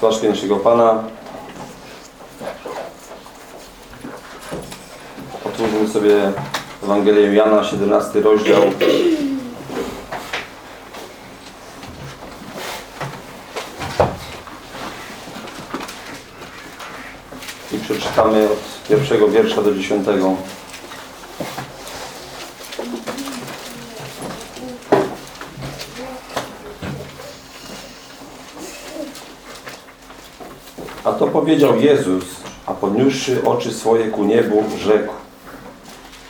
z łaski naszego Pana. Otwórzmy sobie Ewangelię Jana, 17 rozdział. I przeczytamy od pierwszego wiersza do dziesiątego. Powiedział Jezus, a podniósłszy oczy swoje ku niebu, rzekł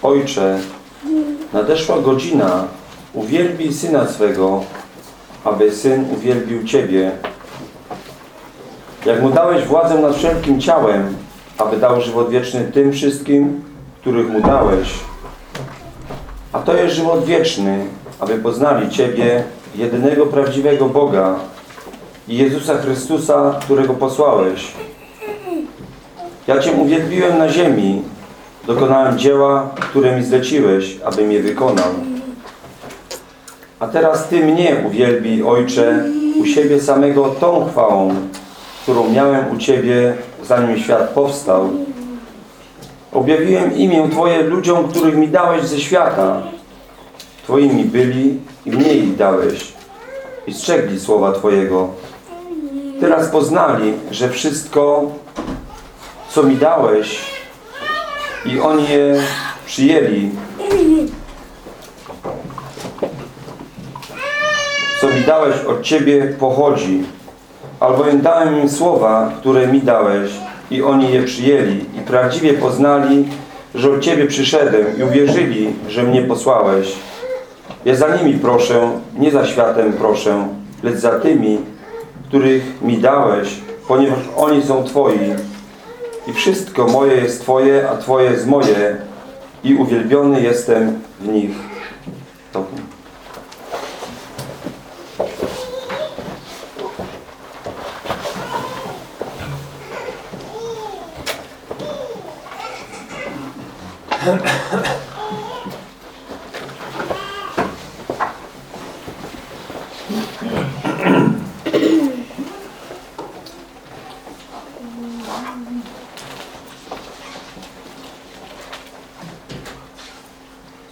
Ojcze, nadeszła godzina, uwielbij Syna swego, aby Syn uwielbił Ciebie. Jak Mu dałeś władzę nad wszelkim ciałem, aby dał żywot wieczny tym wszystkim, których Mu dałeś. A to jest żywot wieczny, aby poznali Ciebie, jedynego prawdziwego Boga i Jezusa Chrystusa, którego posłałeś. Ja Cię uwielbiłem na ziemi, dokonałem dzieła, które mi zleciłeś, abym je wykonał. A teraz Ty mnie uwielbij, Ojcze, u siebie samego tą chwałą, którą miałem u Ciebie, zanim świat powstał. Objawiłem imię Twoje ludziom, których mi dałeś ze świata. Twoimi byli i mnie ich dałeś. I strzegli słowa Twojego. Teraz poznali, że wszystko, co mi dałeś i oni je przyjęli, co mi dałeś od Ciebie pochodzi, albowiem dałem im słowa, które mi dałeś i oni je przyjęli i prawdziwie poznali, że od Ciebie przyszedłem i uwierzyli, że mnie posłałeś. Ja za nimi proszę, nie za światem proszę, lecz za tymi, których mi dałeś, ponieważ oni są Twoi. I wszystko moje jest Twoje, a Twoje jest moje i uwielbiony jestem w nich. Tobie.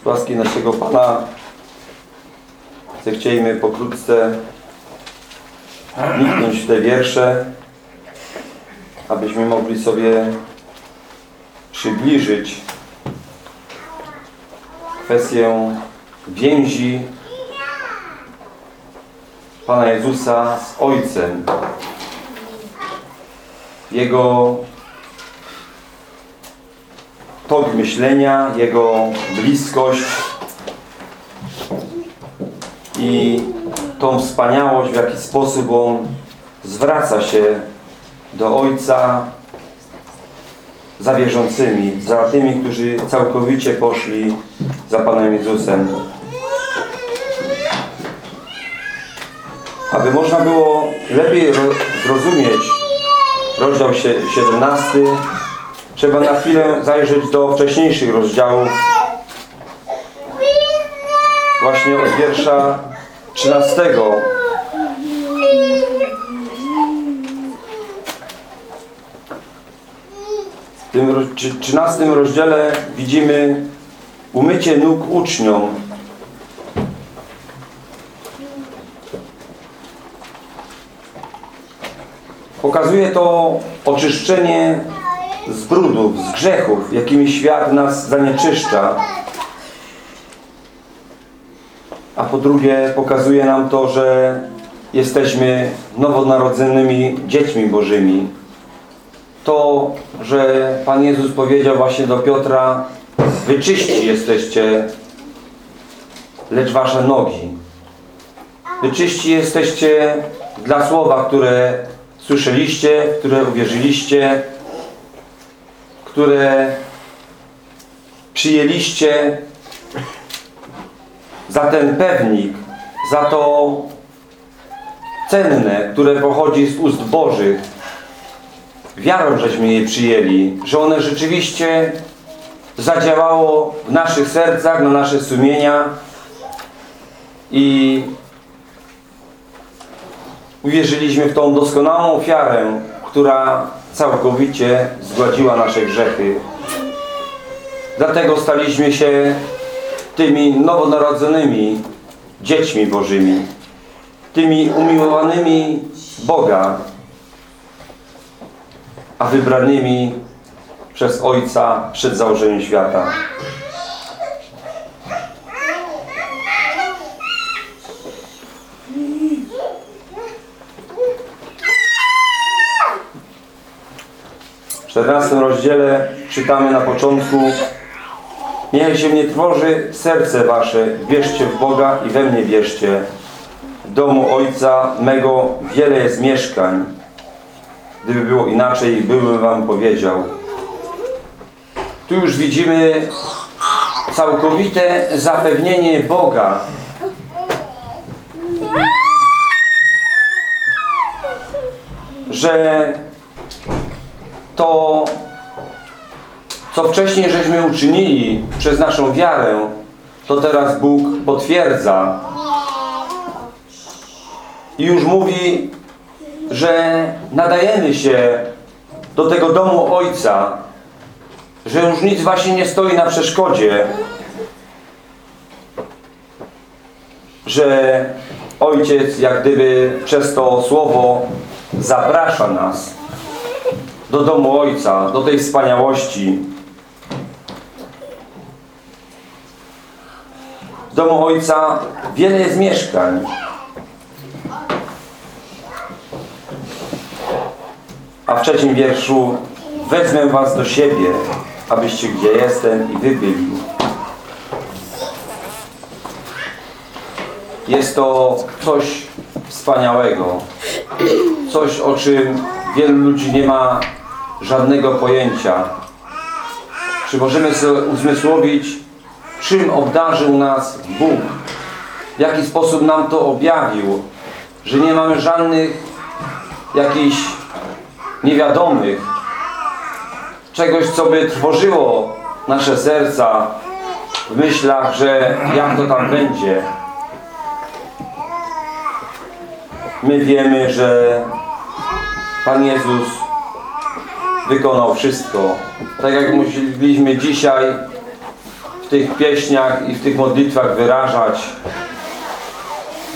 Łaski naszego Pana zechciejmy pokrótce wniknąć w te wiersze, abyśmy mogli sobie przybliżyć kwestię więzi Pana Jezusa z Ojcem. Jego tok myślenia, Jego bliskość i tą wspaniałość, w jaki sposób On zwraca się do Ojca za wierzącymi, za tymi, którzy całkowicie poszli za Panem Jezusem. Aby można było lepiej zrozumieć rozdział 17, trzeba na chwilę zajrzeć do wcześniejszych rozdziałów. Właśnie od wiersza 13. W tym 13 rozdziale widzimy umycie nóg uczniom. Pokazuje to oczyszczenie z brudów, z grzechów, jakimi świat nas zanieczyszcza. A po drugie pokazuje nam to, że jesteśmy nowonarodzonymi dziećmi Bożymi. To, że Pan Jezus powiedział właśnie do Piotra wyczyści jesteście, lecz wasze nogi. Wyczyści jesteście dla słowa, które słyszeliście, które uwierzyliście, które przyjęliście za ten pewnik, za to cenne, które pochodzi z ust Bożych. Wiarą żeśmy je przyjęli, że one rzeczywiście zadziałało w naszych sercach, na nasze sumienia i uwierzyliśmy w tą doskonałą ofiarę, która całkowicie zgładziła nasze grzechy. Dlatego staliśmy się tymi nowonarodzonymi dziećmi Bożymi, tymi umiłowanymi Boga, a wybranymi przez Ojca przed założeniem świata. W 14 rozdziale czytamy na początku Niech się nie trwoży serce wasze, wierzcie w Boga i we mnie wierzcie. W domu Ojca mego wiele jest mieszkań. Gdyby było inaczej, byłbym wam powiedział. Tu już widzimy całkowite zapewnienie Boga. Że to, co wcześniej żeśmy uczynili przez naszą wiarę, to teraz Bóg potwierdza. I już mówi, że nadajemy się do tego domu Ojca, że już nic właśnie nie stoi na przeszkodzie, że Ojciec jak gdyby przez to słowo zaprasza nas do domu Ojca, do tej wspaniałości. W domu Ojca wiele jest mieszkań. A w trzecim wierszu wezmę was do siebie, abyście gdzie jestem i wy byli. Jest to coś wspaniałego. Coś, o czym wielu ludzi nie ma żadnego pojęcia. Czy możemy sobie uzmysłowić, czym obdarzył nas Bóg? W jaki sposób nam to objawił? Że nie mamy żadnych jakichś niewiadomych, czegoś, co by trwożyło nasze serca w myślach, że jak to tam będzie. My wiemy, że Pan Jezus wykonał wszystko. Tak jak musieliśmy dzisiaj w tych pieśniach i w tych modlitwach wyrażać,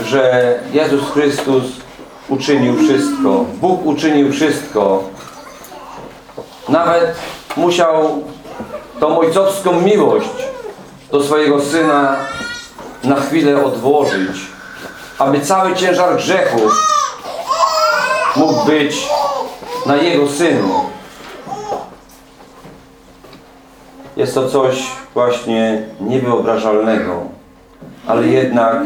że Jezus Chrystus uczynił wszystko. Bóg uczynił wszystko. Nawet musiał tą ojcowską miłość do swojego Syna na chwilę odłożyć, aby cały ciężar grzechów mógł być na Jego Synu. Jest to coś właśnie niewyobrażalnego, ale jednak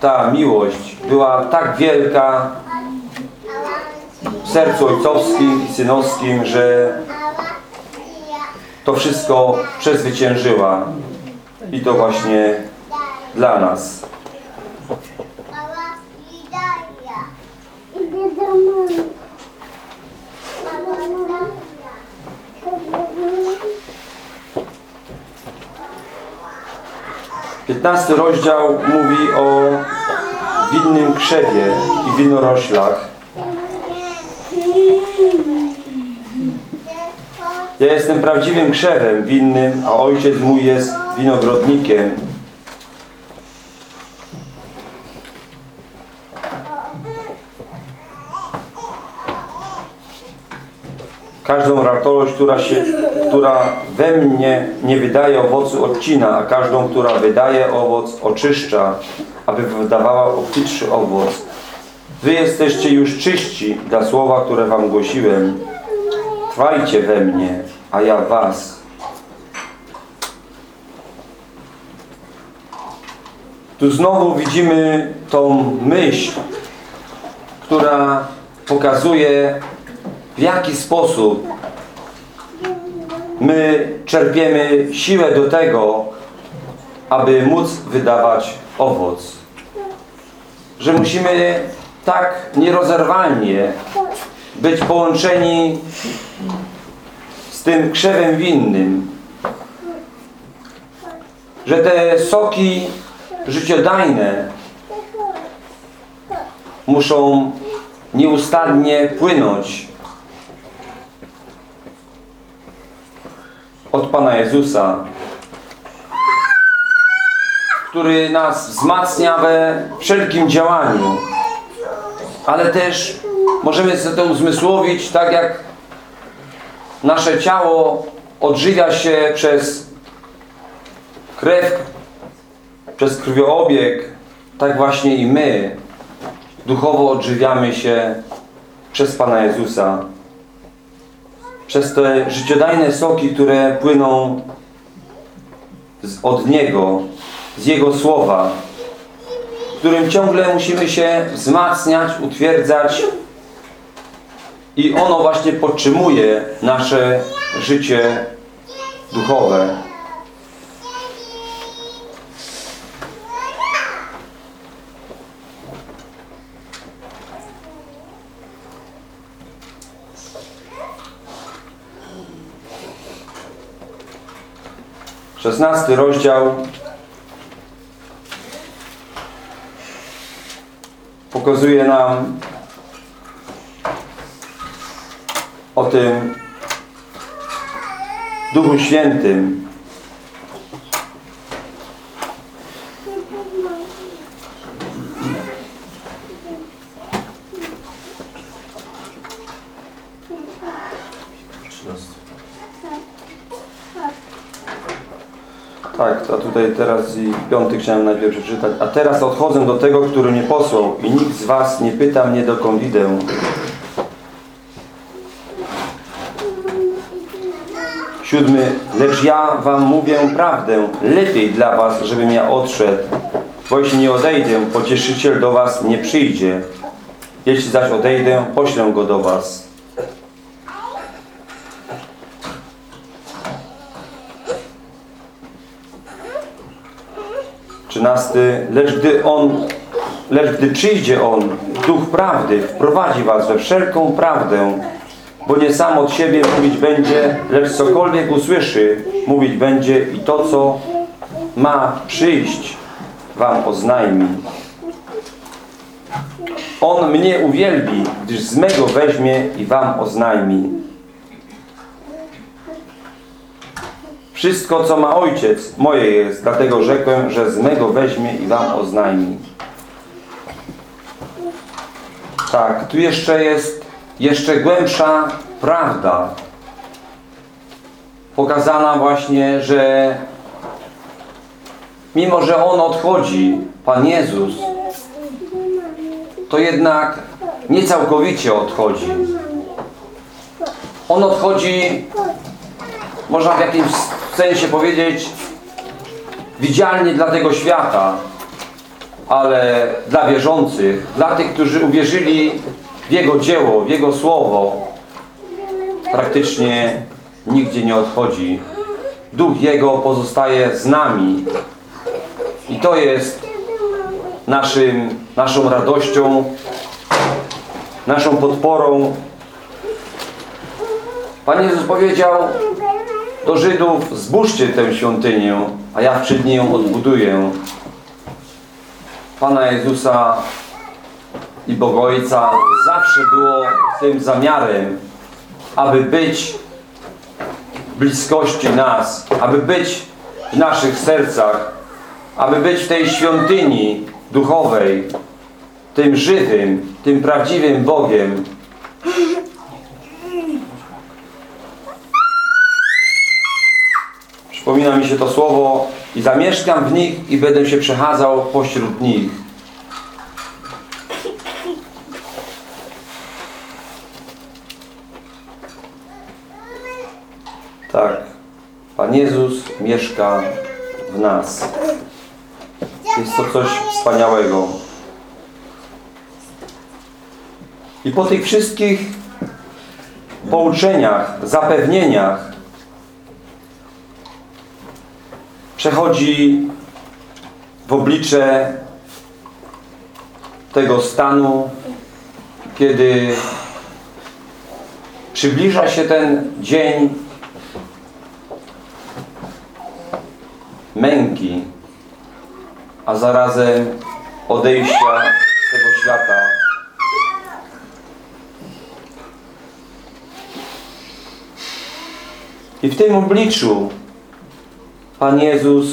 ta miłość była tak wielka w sercu ojcowskim i synowskim, że to wszystko przezwyciężyła. I to właśnie dla nas. Idę do mamy. Piętnasty rozdział mówi o winnym krzewie i winoroślach. Ja jestem prawdziwym krzewem winnym, a ojciec mój jest winogrodnikiem. Każdą ratość, która, się, która we mnie nie wydaje owocu odcina, a każdą, która wydaje owoc oczyszcza, aby wydawała obfitszy owoc. Wy jesteście już czyści dla słowa, które wam głosiłem. Trwajcie we mnie, a ja was. Tu znowu widzimy tą myśl, która pokazuje w jaki sposób my czerpiemy siłę do tego, aby móc wydawać owoc. Że musimy tak nierozerwalnie być połączeni z tym krzewem winnym, że te soki życiodajne muszą nieustannie płynąć od Pana Jezusa, który nas wzmacnia we wszelkim działaniu. Ale też możemy sobie to uzmysłowić, tak jak nasze ciało odżywia się przez krew, przez krwiobieg, tak właśnie i my duchowo odżywiamy się przez Pana Jezusa. Przez te życiodajne soki, które płyną z, od Niego, z Jego Słowa, którym ciągle musimy się wzmacniać, utwierdzać i ono właśnie podtrzymuje nasze życie duchowe. Szesnasty rozdział pokazuje nam o tym Duchu Świętym. Tak, a tutaj teraz i piąty chciałem najpierw przeczytać. A teraz odchodzę do tego, który mnie posłał i nikt z was nie pyta mnie, dokąd idę. Siódmy. Lecz ja wam mówię prawdę. Lepiej dla was, żebym ja odszedł. Bo jeśli nie odejdę, pocieszyciel do was nie przyjdzie. Jeśli zaś odejdę, poślę go do was. Trzynasty. Lecz gdy on, lecz gdy przyjdzie on, duch prawdy, wprowadzi was we wszelką prawdę, bo nie sam od siebie mówić będzie, lecz cokolwiek usłyszy, mówić będzie i to, co ma przyjść, wam oznajmi. On mnie uwielbi, gdyż z mego weźmie i wam oznajmi. Wszystko, co ma ojciec, moje jest, dlatego rzekłem, że z mego weźmie i wam oznajmi. Tak, tu jeszcze jest jeszcze głębsza prawda. Pokazana właśnie, że mimo, że On odchodzi, Pan Jezus, to jednak nie całkowicie odchodzi. On odchodzi, można w jakimś sensie powiedzieć, widzialnie dla tego świata, ale dla wierzących, dla tych, którzy uwierzyli w Jego dzieło, w Jego Słowo, praktycznie nigdzie nie odchodzi. Duch Jego pozostaje z nami. I to jest naszym, naszą radością, naszą podporą. Pan Jezus powiedział do Żydów, zbóżcie tę świątynię, a ja w trzy dni ją odbuduję. Pana Jezusa i Boga Ojca zawsze było tym zamiarem, aby być w bliskości nas, aby być w naszych sercach, aby być w tej świątyni duchowej, tym żywym, tym prawdziwym Bogiem. Przypomina mi się to słowo i zamieszkam w nich i będę się przechadzał pośród nich. Tak, Pan Jezus mieszka w nas. Jest to coś wspaniałego. I po tych wszystkich pouczeniach, zapewnieniach przechodzi w oblicze tego stanu, kiedy przybliża się ten dzień męki, a zarazem odejścia z tego świata. I w tym obliczu Pan Jezus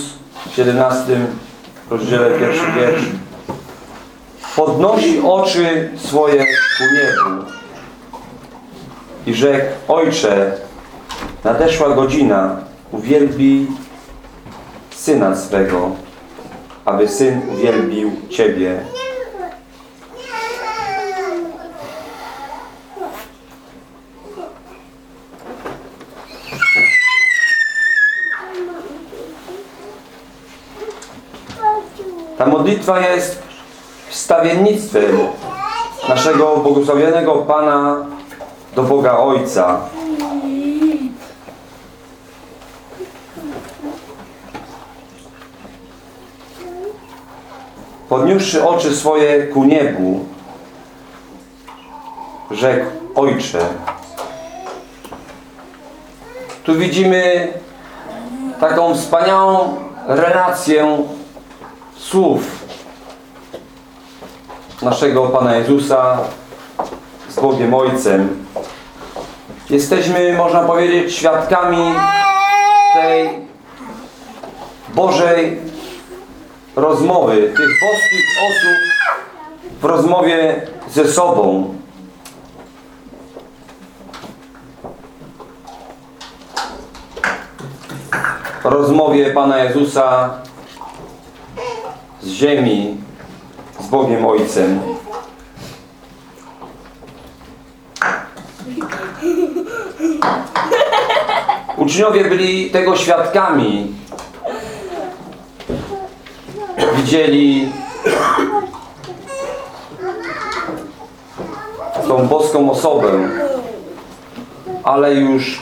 w 17 rozdziale pierwszy wiersz podnosi oczy swoje ku niebu i rzekł Ojcze, nadeszła godzina, uwielbi Syna swego, aby Syn uwielbił Ciebie. Ta modlitwa jest wstawiennictwem naszego błogosławionego Pana do Boga Ojca. Podniósłszy oczy swoje ku niebu, rzekł Ojcze. Tu widzimy taką wspaniałą relację słów naszego Pana Jezusa z Bogiem Ojcem. Jesteśmy, można powiedzieć, świadkami tej Bożej rozmowy, tych boskich osób w rozmowie ze sobą. Rozmowie Pana Jezusa ziemi z Bogiem Ojcem. Uczniowie byli tego świadkami. Widzieli tą boską osobę, ale już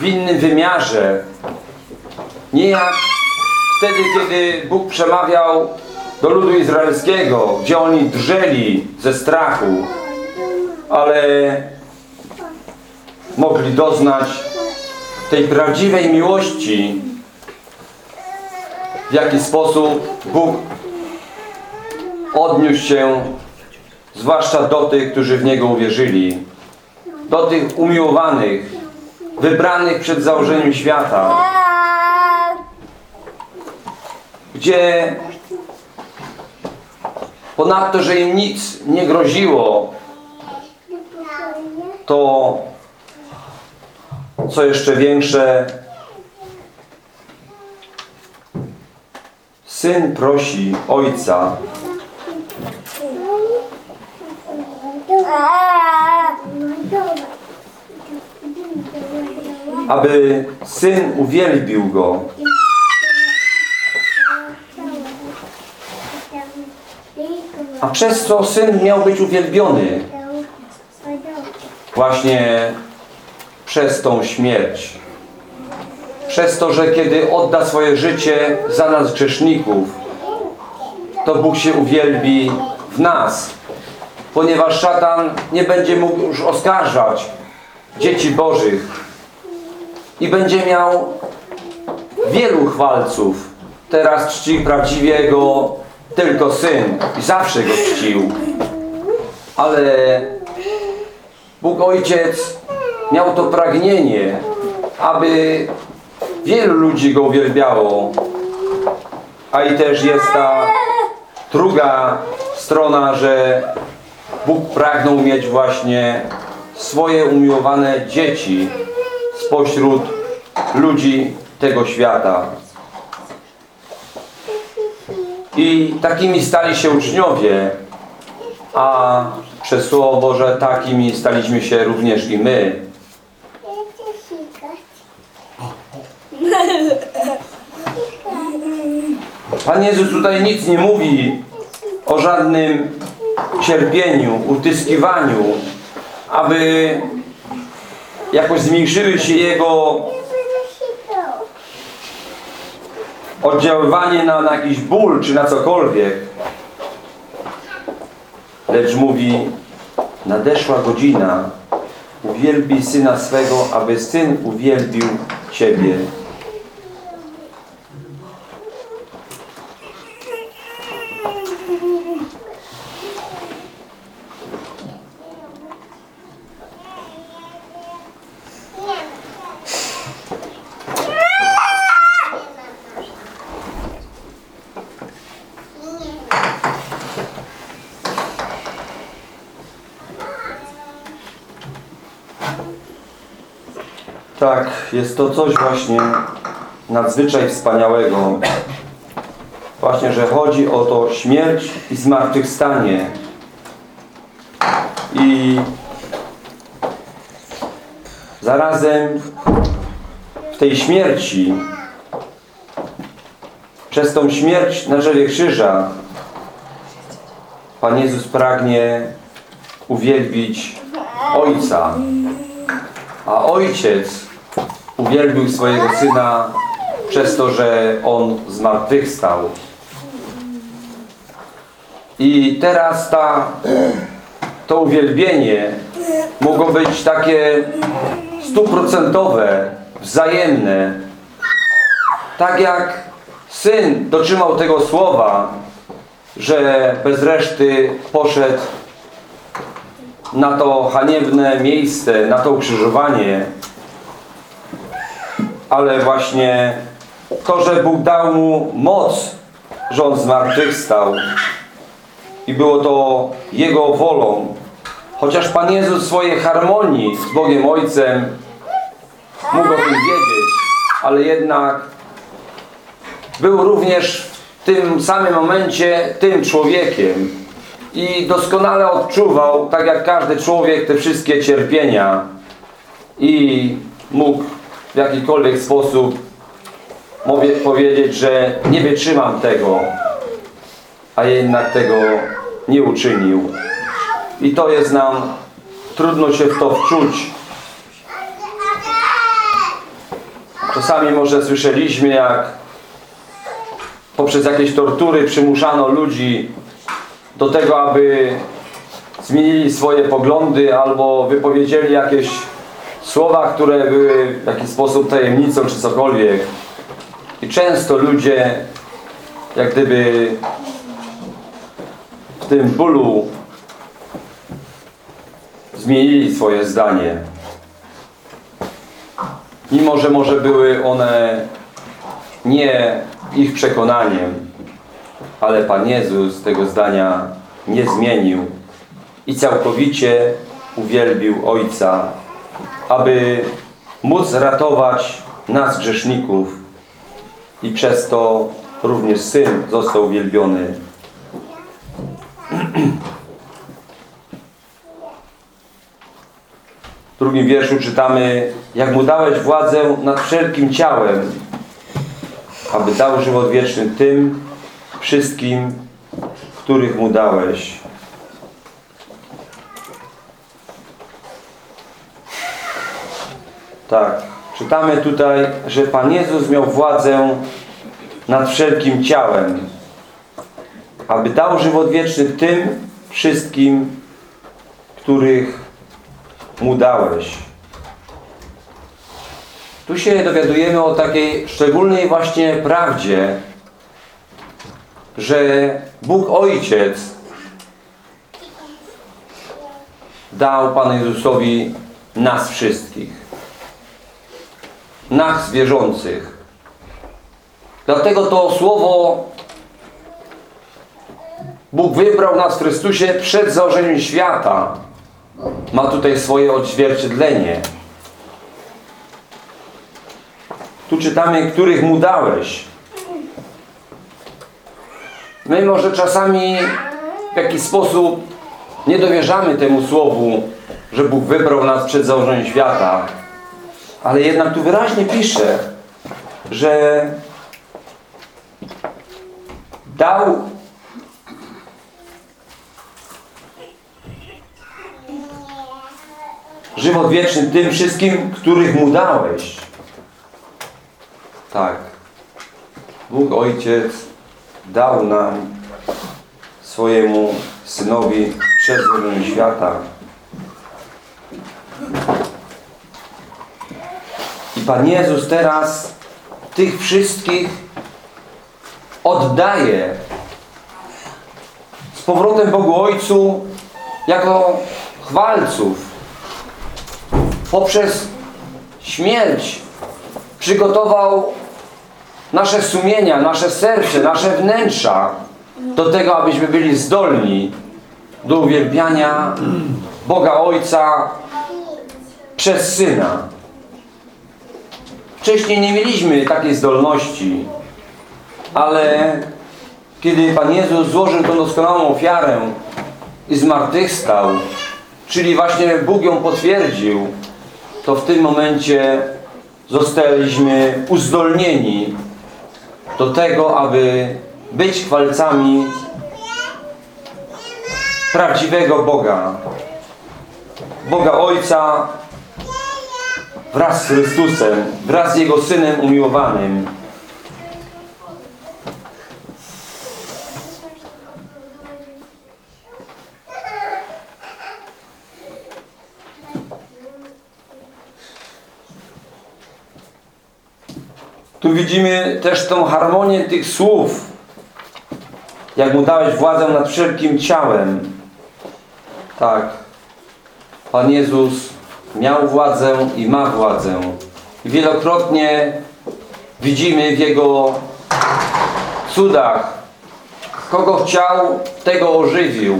w innym wymiarze. Nie jak wtedy, kiedy Bóg przemawiał do ludu izraelskiego, gdzie oni drżeli ze strachu, ale mogli doznać tej prawdziwej miłości, w jaki sposób Bóg odniósł się zwłaszcza do tych, którzy w Niego uwierzyli, do tych umiłowanych, wybranych przed założeniem świata, gdzie ponadto, że im nic nie groziło, to co jeszcze większe, syn prosi ojca, aby syn uwielbił go. A przez co syn miał być uwielbiony? Właśnie przez tą śmierć. Przez to, że kiedy odda swoje życie za nas grzeszników, to Bóg się uwielbi w nas. Ponieważ szatan nie będzie mógł już oskarżać dzieci Bożych i będzie miał wielu chwalców. Teraz czci prawdziwie go tylko Syn i zawsze go czcił. Ale Bóg Ojciec miał to pragnienie, aby wielu ludzi go uwielbiało. A i też jest ta druga strona, że Bóg pragnął mieć właśnie swoje umiłowane dzieci spośród ludzi tego świata. I takimi stali się uczniowie, a przez Słowo Boże takimi staliśmy się również i my. Pan Jezus tutaj nic nie mówi o żadnym cierpieniu, utyskiwaniu, aby jakoś zmniejszyły się Jego oddziaływanie na, na jakiś ból, czy na cokolwiek. Lecz mówi, nadeszła godzina, uwielbi Syna swego, aby Syn uwielbił Ciebie. Tak, jest to coś właśnie nadzwyczaj wspaniałego. Właśnie, że chodzi o to śmierć i zmartwychwstanie. I zarazem w tej śmierci, przez tą śmierć na drzewie krzyża, Pan Jezus pragnie uwielbić Ojca. A Ojciec uwielbił swojego Syna przez to, że On zmartwychwstał. I teraz ta, to uwielbienie mogło być takie stuprocentowe, wzajemne. Tak jak Syn dotrzymał tego słowa, że bez reszty poszedł na to haniebne miejsce, na to ukrzyżowanie, ale właśnie to, że Bóg dał mu moc, że on zmartwychwstał i było to Jego wolą, chociaż Pan Jezus w swojej harmonii z Bogiem Ojcem mógł o tym wiedzieć, ale jednak był również w tym samym momencie tym człowiekiem i doskonale odczuwał, tak jak każdy człowiek, te wszystkie cierpienia i mógł w jakikolwiek sposób mówię, powiedzieć, że nie wytrzymam tego, a jednak tego nie uczynił. I to jest nam trudno się w to wczuć. Czasami może słyszeliśmy, jak poprzez jakieś tortury przymuszano ludzi do tego, aby zmienili swoje poglądy albo wypowiedzieli jakieś słowa, które były w jakiś sposób tajemnicą czy cokolwiek. I często ludzie jak gdyby w tym bólu zmienili swoje zdanie. Mimo, że może były one nie ich przekonaniem, ale Pan Jezus tego zdania nie zmienił i całkowicie uwielbił Ojca, aby móc ratować nas grzeszników i przez to również Syn został uwielbiony. W drugim wierszu czytamy Jak Mu dałeś władzę nad wszelkim ciałem, aby dał żywot wieczny tym wszystkim, których Mu dałeś. Tak, czytamy tutaj, że Pan Jezus miał władzę nad wszelkim ciałem, aby dał żywot wieczny tym wszystkim, których Mu dałeś. Tu się dowiadujemy o takiej szczególnej właśnie prawdzie, że Bóg Ojciec dał Panu Jezusowi nas wszystkich. Nas wierzących. Dlatego to słowo Bóg wybrał nas w Chrystusie przed założeniem świata. Ma tutaj swoje odzwierciedlenie. Tu czytamy, których Mu dałeś. My może czasami w jakiś sposób nie dowierzamy temu słowu, że Bóg wybrał nas przed założeniem świata. Ale jednak tu wyraźnie pisze, że dał żywot wieczny tym wszystkim, których Mu dałeś. Tak. Bóg Ojciec dał nam swojemu Synowi założeniem świata. Pan Jezus teraz tych wszystkich oddaje z powrotem Bogu Ojcu jako chwalców poprzez śmierć przygotował nasze sumienia, nasze serce, nasze wnętrza do tego, abyśmy byli zdolni do uwielbiania Boga Ojca przez Syna. Wcześniej nie mieliśmy takiej zdolności, ale kiedy Pan Jezus złożył tą doskonałą ofiarę i zmartwychwstał, czyli właśnie Bóg ją potwierdził, to w tym momencie zostaliśmy uzdolnieni do tego, aby być chwalcami prawdziwego Boga. Boga Ojca wraz z Chrystusem, wraz z Jego Synem umiłowanym. Tu widzimy też tą harmonię tych słów. Jak mu dałeś władzę nad wszelkim ciałem. Tak. Pan Jezus miał władzę i ma władzę. Wielokrotnie widzimy w Jego cudach, kogo chciał, tego ożywił.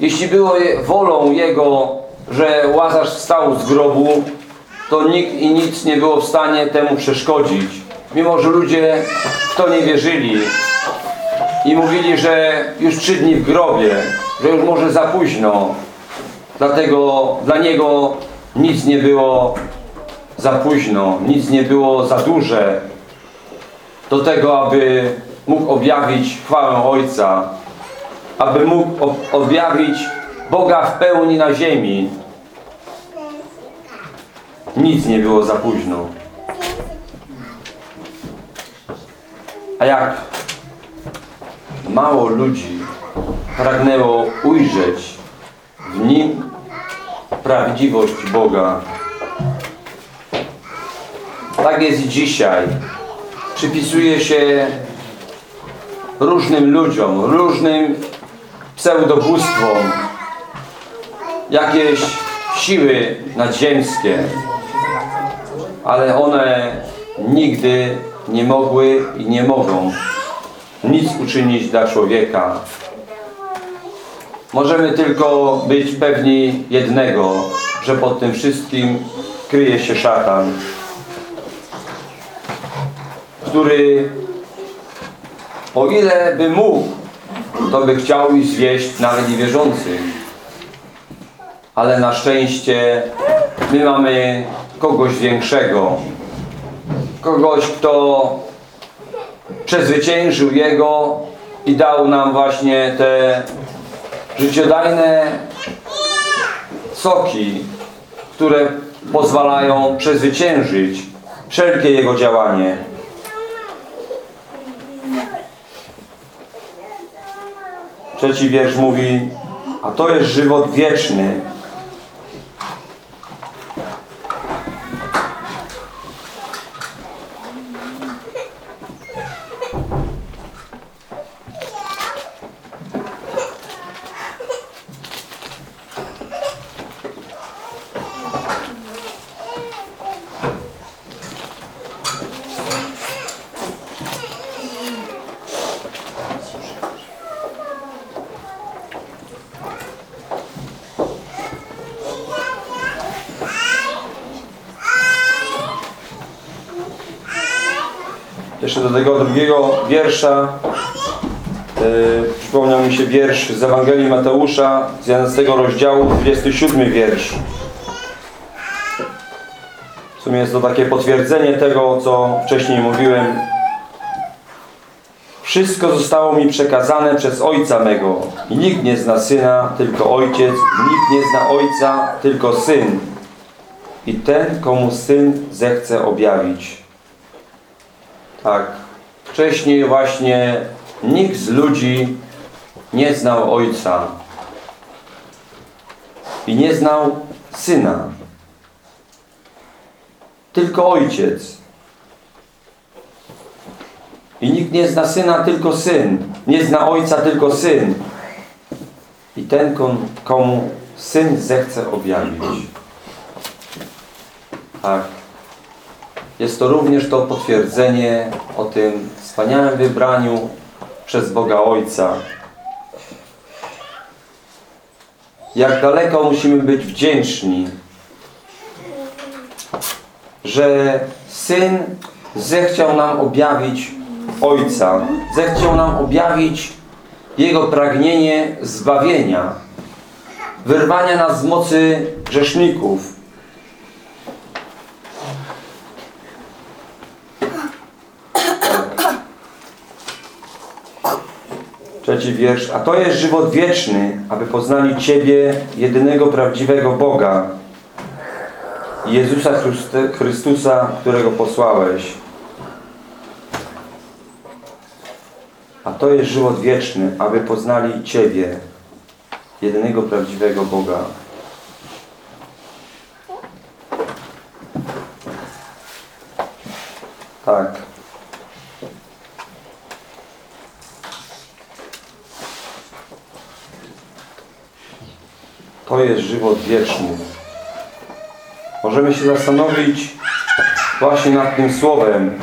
Jeśli było wolą Jego, że Łazarz wstał z grobu, to nikt i nic nie było w stanie temu przeszkodzić. Mimo, że ludzie w to nie wierzyli i mówili, że już trzy dni w grobie, że już może za późno. Dlatego dla Niego nic nie było za późno, nic nie było za duże do tego, aby mógł objawić chwałę Ojca, aby mógł ob- objawić Boga w pełni na ziemi. Nic nie było za późno. A jak mało ludzi pragnęło ujrzeć w Nim prawdziwość Boga. Tak jest i dzisiaj. Przypisuje się różnym ludziom, różnym pseudobóstwom jakieś siły nadziemskie, ale one nigdy nie mogły i nie mogą nic uczynić dla człowieka. Możemy tylko być pewni jednego, że pod tym wszystkim kryje się szatan, który o ile by mógł, to by chciał i zwieść nawet i wierzącym. Ale na szczęście my mamy kogoś większego. Kogoś, kto przezwyciężył Jego i dał nam właśnie te życiodajne soki, które pozwalają przezwyciężyć wszelkie Jego działanie. Trzeci wiersz mówi, a to jest żywot wieczny. Jeszcze do tego drugiego wiersza yy, przypomniał mi się wiersz z Ewangelii Mateusza z 11 rozdziału, 27 wiersz. W sumie jest to takie potwierdzenie tego, co wcześniej mówiłem. Wszystko zostało mi przekazane przez Ojca mego. I nikt nie zna Syna, tylko Ojciec. Nikt nie zna Ojca, tylko Syn. I ten, komu Syn zechce objawić. Wcześniej właśnie nikt z ludzi nie znał Ojca. I nie znał Syna. Tylko Ojciec. I nikt nie zna Syna, tylko Syn. Nie zna Ojca, tylko Syn. I ten, kom- komu Syn zechce objawić. Tak. Jest to również to potwierdzenie o tym wspaniałym wybraniu przez Boga Ojca. Jak daleko musimy być wdzięczni, że Syn zechciał nam objawić Ojca. Zechciał nam objawić Jego pragnienie zbawienia, wyrwania nas z mocy grzeszników. Trzeci wiersz. A to jest żywot wieczny, aby poznali Ciebie, jedynego prawdziwego Boga, Jezusa Chrystusa, którego posłałeś. A to jest żywot wieczny, aby poznali Ciebie, jedynego prawdziwego Boga. Tak. To jest żywot wieczny. Możemy się zastanowić właśnie nad tym słowem.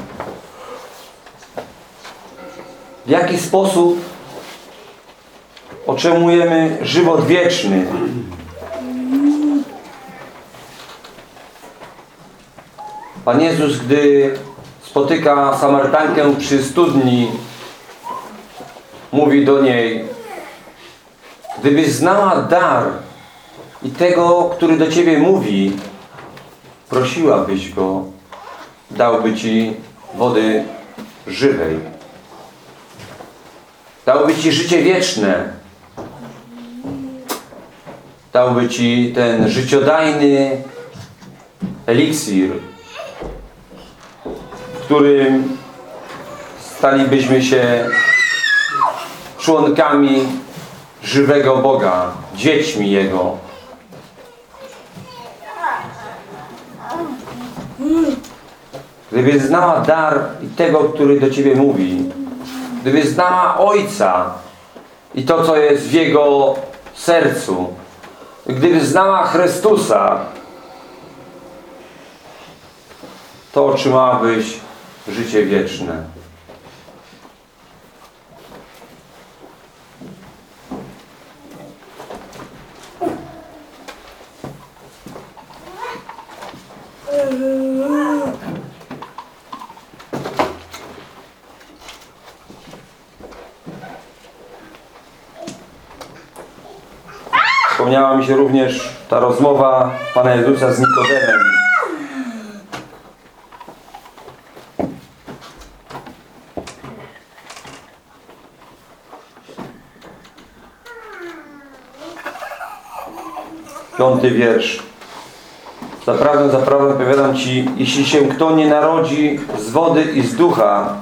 W jaki sposób otrzymujemy żywot wieczny? Pan Jezus, gdy spotyka Samarytankę przy studni, mówi do niej Gdybyś znała dar i tego, który do Ciebie mówi, prosiłabyś Go, dałby Ci wody żywej. Dałby Ci życie wieczne. Dałby Ci ten życiodajny eliksir, w którym stalibyśmy się członkami żywego Boga, dziećmi Jego. Gdyby znała dar i tego, który do Ciebie mówi, gdyby znała Ojca i to, co jest w Jego sercu, gdyby znała Chrystusa, to otrzymałabyś życie wieczne. Wspomniała mi się również ta rozmowa Pana Jezusa z Nikodemem. Piąty wiersz. Zaprawdę, zaprawdę powiadam Ci, jeśli się kto nie narodzi z wody i z ducha,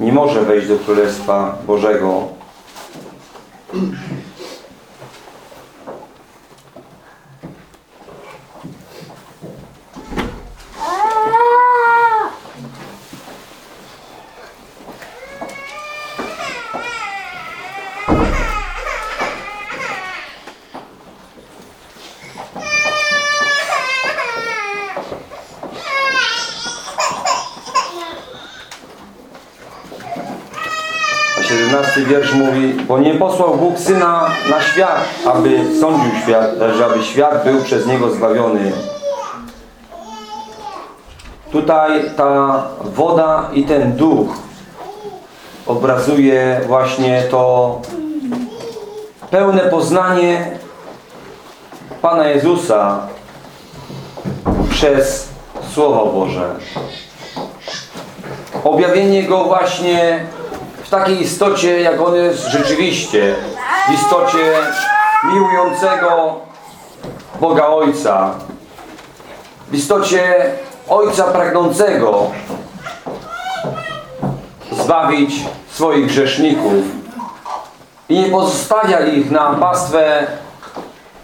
nie może wejść do Królestwa Bożego. A 17 wiersz mówi, bo nie posłał Bóg Syna na świat, aby sądził świat, lecz aby świat był przez Niego zbawiony. Tutaj ta woda i ten duch obrazuje właśnie to pełne poznanie Pana Jezusa przez Słowo Boże. Objawienie Go właśnie takiej istocie, jak On jest rzeczywiście. W istocie miłującego Boga Ojca. W istocie Ojca pragnącego zbawić swoich grzeszników i nie pozostawia ich na pastwę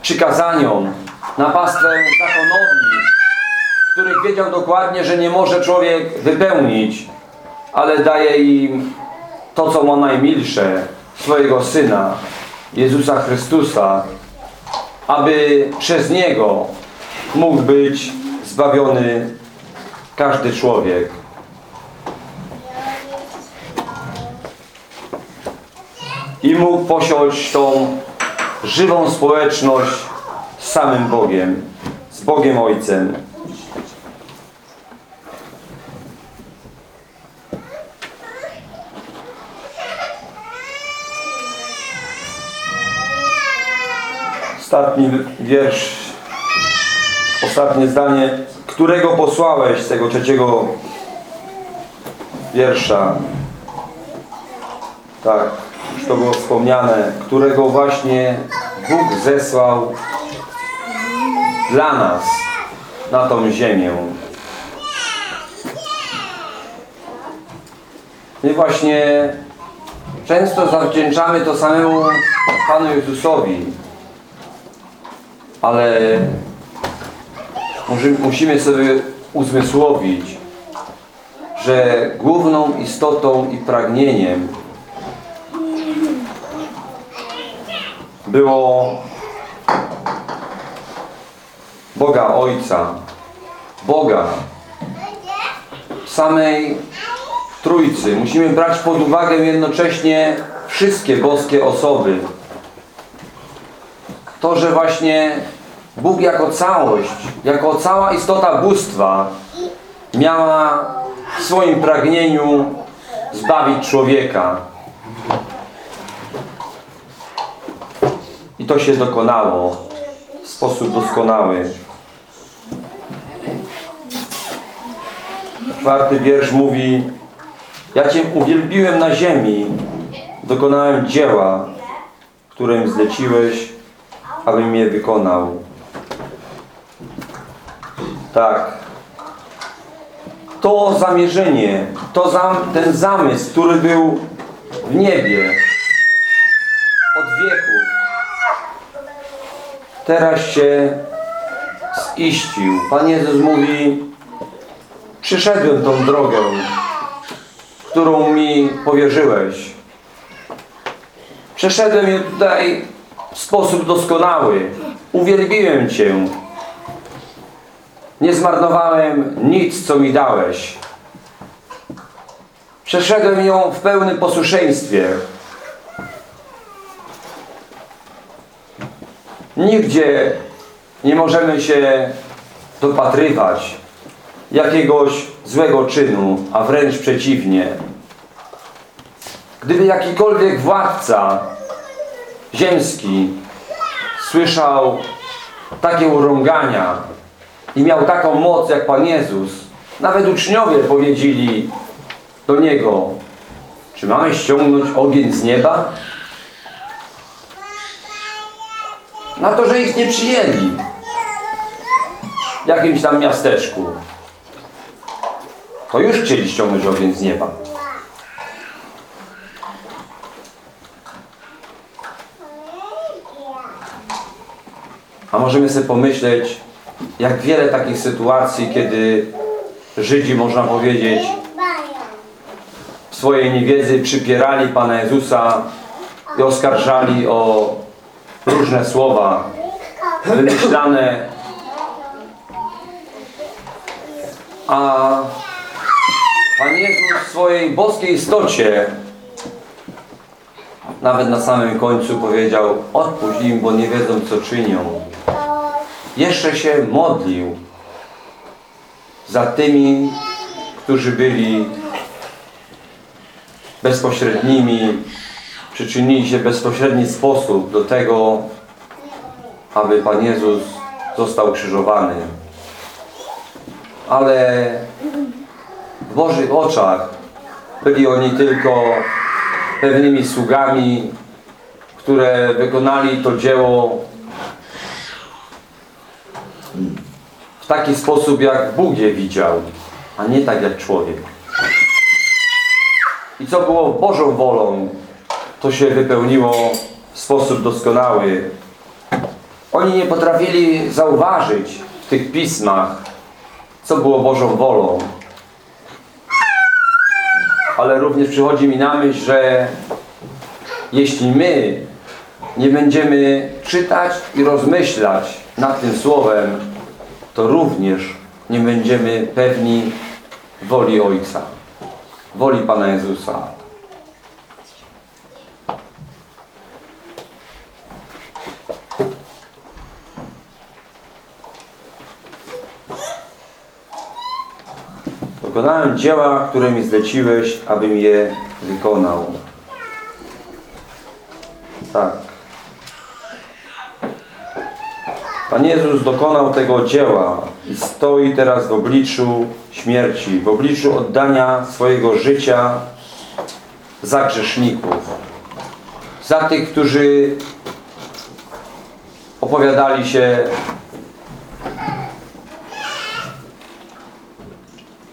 przykazaniom, na pastwę zakonowi, których wiedział dokładnie, że nie może człowiek wypełnić, ale daje im to, co ma najmilsze, swojego Syna, Jezusa Chrystusa, aby przez Niego mógł być zbawiony każdy człowiek. I mógł posiąść tą żywą społeczność z samym Bogiem, z Bogiem Ojcem. Ostatni wiersz, ostatnie zdanie, którego posłałeś z tego trzeciego wiersza. Tak, już to było wspomniane, którego właśnie Bóg zesłał dla nas na tą ziemię. My właśnie często zawdzięczamy to samemu Panu Jezusowi, ale musimy sobie uzmysłowić, że główną istotą i pragnieniem było Boga Ojca, Boga, samej Trójcy. Musimy brać pod uwagę jednocześnie wszystkie boskie osoby. To, że właśnie Bóg jako całość, jako cała istota bóstwa miała w swoim pragnieniu zbawić człowieka. I to się dokonało w sposób doskonały. Czwarty wiersz mówi Ja Cię uwielbiłem na ziemi, dokonałem dzieła, którym zleciłeś, abym je wykonał. Tak. To zamierzenie, to zam, ten zamysł, który był w niebie od wieków, teraz się ziścił. Pan Jezus mówi, przyszedłem tą drogę, którą mi powierzyłeś. Przeszedłem ją tutaj w sposób doskonały. Uwielbiłem Cię. Nie zmarnowałem nic, co mi dałeś. Przeszedłem ją w pełnym posłuszeństwie. Nigdzie nie możemy się dopatrywać jakiegoś złego czynu, a wręcz przeciwnie. Gdyby jakikolwiek władca ziemski słyszał takie urągania i miał taką moc jak Pan Jezus, nawet uczniowie powiedzieli do Niego, czy mamy ściągnąć ogień z nieba? Na to, że ich nie przyjęli w jakimś tam miasteczku. To już chcieli ściągnąć ogień z nieba. A możemy sobie pomyśleć, jak wiele takich sytuacji, kiedy Żydzi, można powiedzieć, w swojej niewiedzy przypierali Pana Jezusa i oskarżali o różne słowa wymyślane, a Pan Jezus w swojej boskiej istocie nawet na samym końcu powiedział odpuść im, bo nie wiedzą co czynią. Jeszcze się modlił za tymi, którzy byli bezpośrednimi, przyczynili się w bezpośredni sposób do tego, aby Pan Jezus został krzyżowany. Ale w Bożych oczach byli oni tylko pewnymi sługami, które wykonali to dzieło taki sposób, jak Bóg je widział, a nie tak jak człowiek. I co było Bożą wolą, to się wypełniło w sposób doskonały. Oni nie potrafili zauważyć w tych pismach, co było Bożą wolą. Ale również przychodzi mi na myśl, że jeśli my nie będziemy czytać i rozmyślać nad tym Słowem, to również nie będziemy pewni woli Ojca, woli Pana Jezusa. Dokonałem dzieła, które mi zleciłeś, abym je wykonał. Tak. Pan Jezus dokonał tego dzieła i stoi teraz w obliczu śmierci, w obliczu oddania swojego życia za grzeszników, za tych, którzy opowiadali się,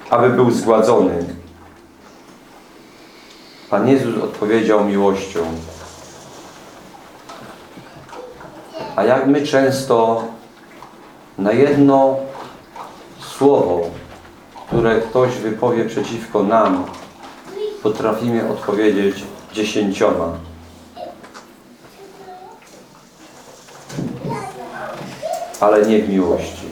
aby był zgładzony. Pan Jezus odpowiedział miłością. A jak my często na jedno słowo, które ktoś wypowie przeciwko nam, potrafimy odpowiedzieć dziesięcioma. Ale nie w miłości.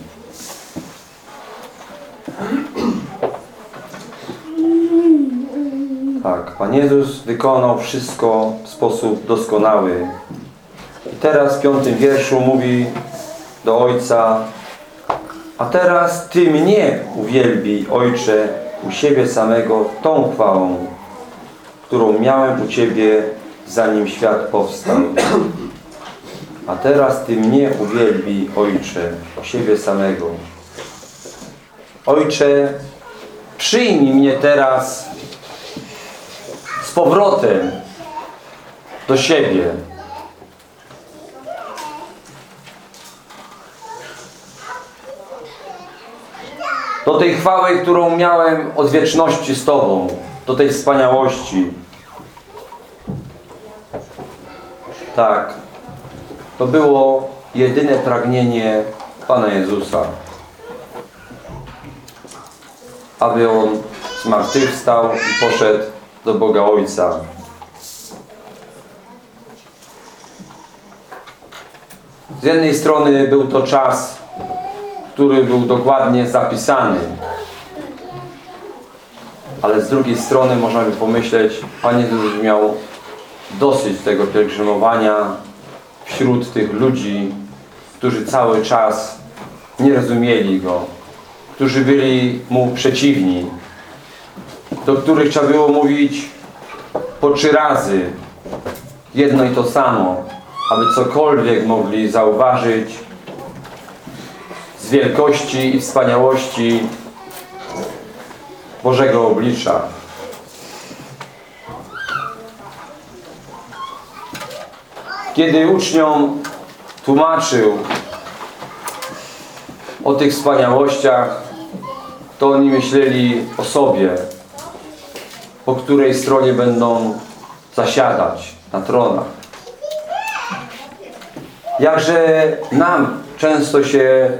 Tak, Pan Jezus wykonał wszystko w sposób doskonały. I teraz w piątym wierszu mówi do Ojca A teraz Ty mnie uwielbij, Ojcze, u siebie samego tą chwałą, którą miałem u Ciebie, zanim świat powstał. A teraz Ty mnie uwielbij, Ojcze, u siebie samego. Ojcze, przyjmij mnie teraz z powrotem do siebie. Do tej chwały, którą miałem od wieczności z Tobą. Do tej wspaniałości. Tak. To było jedyne pragnienie Pana Jezusa. Aby On zmartwychwstał i poszedł do Boga Ojca. Z jednej strony był to czas, który był dokładnie zapisany. Ale z drugiej strony można by pomyśleć, Pan Jezus miał dosyć tego pielgrzymowania wśród tych ludzi, którzy cały czas nie rozumieli Go, którzy byli Mu przeciwni, do których trzeba było mówić po trzy razy jedno i to samo, aby cokolwiek mogli zauważyć z wielkości i wspaniałości Bożego oblicza. Kiedy uczniom tłumaczył o tych wspaniałościach, to oni myśleli o sobie, po której stronie będą zasiadać na tronach. Jakże nam często się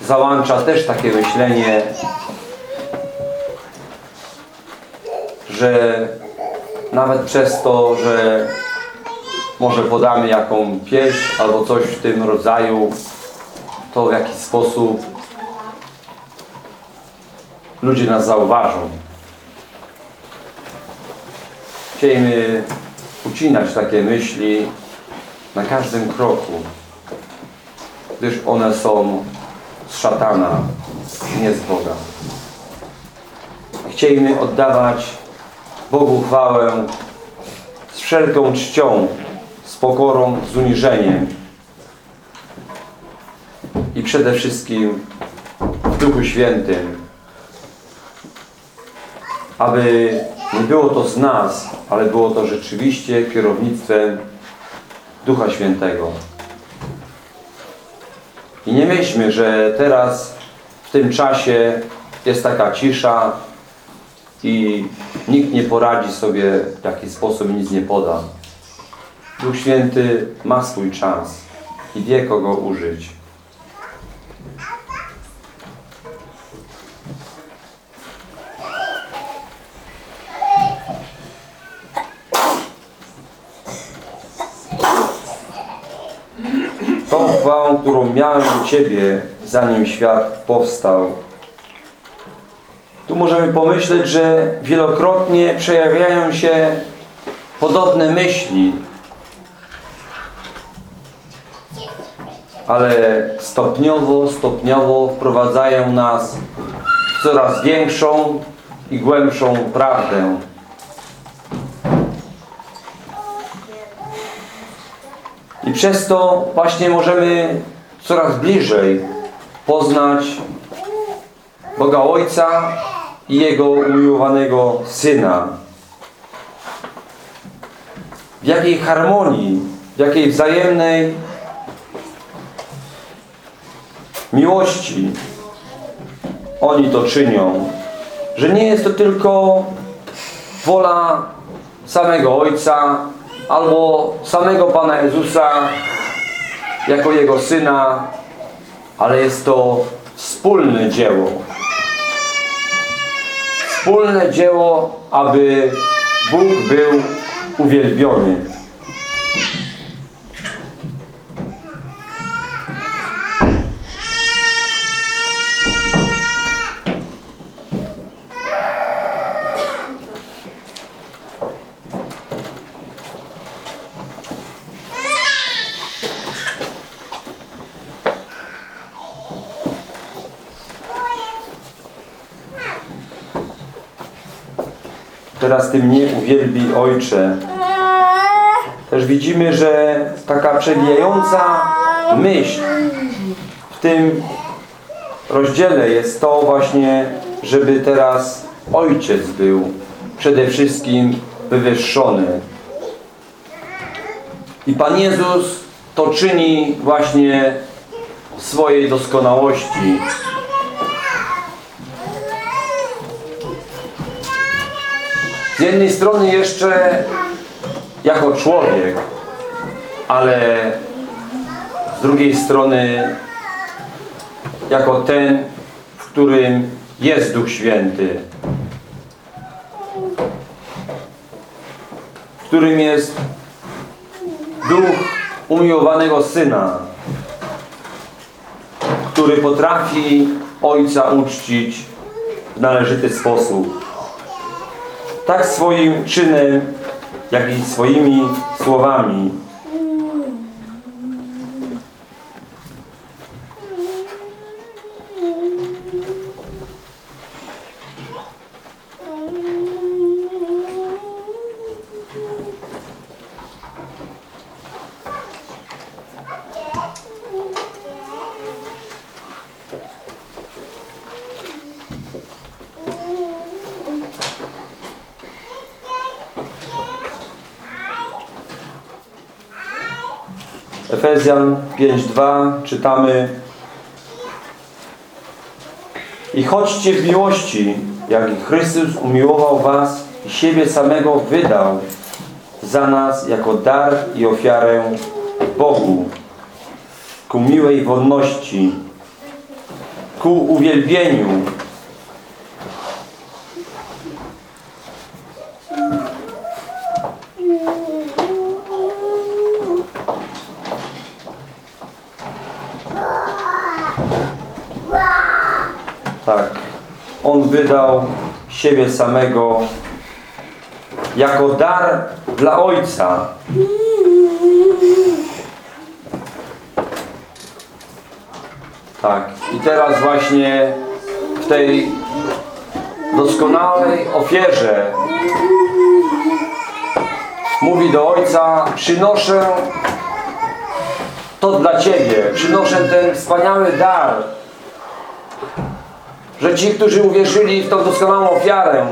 załącza też takie myślenie, że nawet przez to, że może podamy jaką pieśń albo coś w tym rodzaju, to w jakiś sposób ludzie nas zauważą. Chcielibyśmy ucinać takie myśli na każdym kroku, gdyż one są z szatana, nie z Boga. Chcielibyśmy oddawać Bogu chwałę z wszelką czcią, z pokorą, z uniżeniem i przede wszystkim w Duchu Świętym, aby nie było to z nas, ale było to rzeczywiście kierownictwem Ducha Świętego. I nie myślmy, że teraz w tym czasie jest taka cisza i nikt nie poradzi sobie w jaki sposób nic nie poda. Duch Święty ma swój czas i wie kogo użyć. Chwałą, którą miałem u Ciebie, zanim świat powstał. Tu możemy pomyśleć, że wielokrotnie przejawiają się podobne myśli, ale stopniowo, stopniowo wprowadzają nas w coraz większą i głębszą prawdę. I przez to właśnie możemy coraz bliżej poznać Boga Ojca i Jego umiłowanego Syna. W jakiej harmonii, w jakiej wzajemnej miłości oni to czynią. Że nie jest to tylko wola samego Ojca albo samego Pana Jezusa jako Jego Syna, ale jest to wspólne dzieło. Wspólne dzieło, aby Bóg był uwielbiony. Teraz Ty mnie uwielbi, Ojcze. Też widzimy, że taka przewijająca myśl w tym rozdziale jest to właśnie, żeby teraz Ojciec był przede wszystkim wywyższony. I Pan Jezus to czyni właśnie w swojej doskonałości. Z jednej strony jeszcze jako człowiek, ale z drugiej strony jako ten, w którym jest Duch Święty. W którym jest Duch umiłowanego Syna, który potrafi Ojca uczcić w należyty sposób tak swoim czynem, jak i swoimi słowami. Efezjan 5:2 czytamy I chodźcie w miłości, jak Chrystus umiłował was i siebie samego wydał za nas jako dar i ofiarę Bogu ku miłej wolności, ku uwielbieniu. Tak. On wydał siebie samego jako dar dla Ojca. Tak. I teraz właśnie w tej doskonałej ofierze mówi do Ojca przynoszę to dla Ciebie. Przynoszę ten wspaniały dar że ci, którzy uwierzyli w tą doskonałą ofiarę,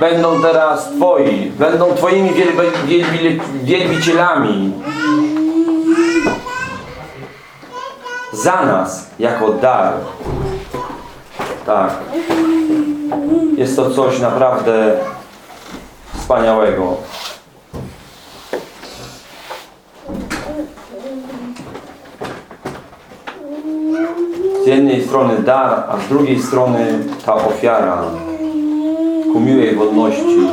będą teraz Twoi, będą Twoimi wielbi, wielbi, wielbicielami. Za nas, jako dar. Tak. Jest to coś naprawdę wspaniałego. Z jednej strony dar, a z drugiej strony ta ofiara ku miłej wolności.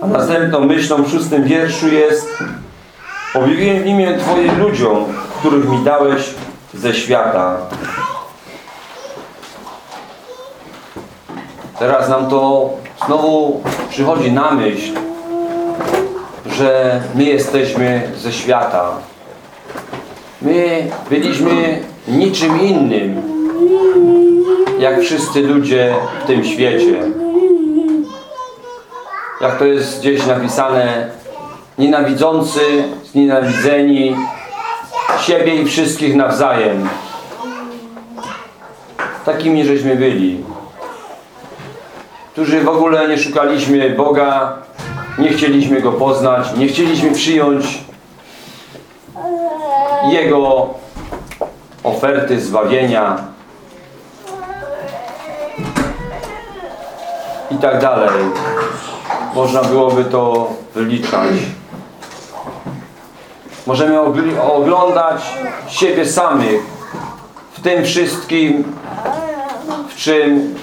A następną myślą w szóstym wierszu jest Objawiłem imię Twoje ludziom, których mi dałeś ze świata. Teraz nam to znowu przychodzi na myśl, że my jesteśmy ze świata. My byliśmy niczym innym, jak wszyscy ludzie w tym świecie. Jak to jest gdzieś napisane, nienawidzący, znienawidzeni siebie i wszystkich nawzajem. Takimi żeśmy byli. Którzy w ogóle nie szukaliśmy Boga, nie chcieliśmy Go poznać, nie chcieliśmy przyjąć Jego oferty zbawienia i tak dalej. Można byłoby to wyliczać. Możemy ogl- oglądać siebie samych w tym wszystkim, w czym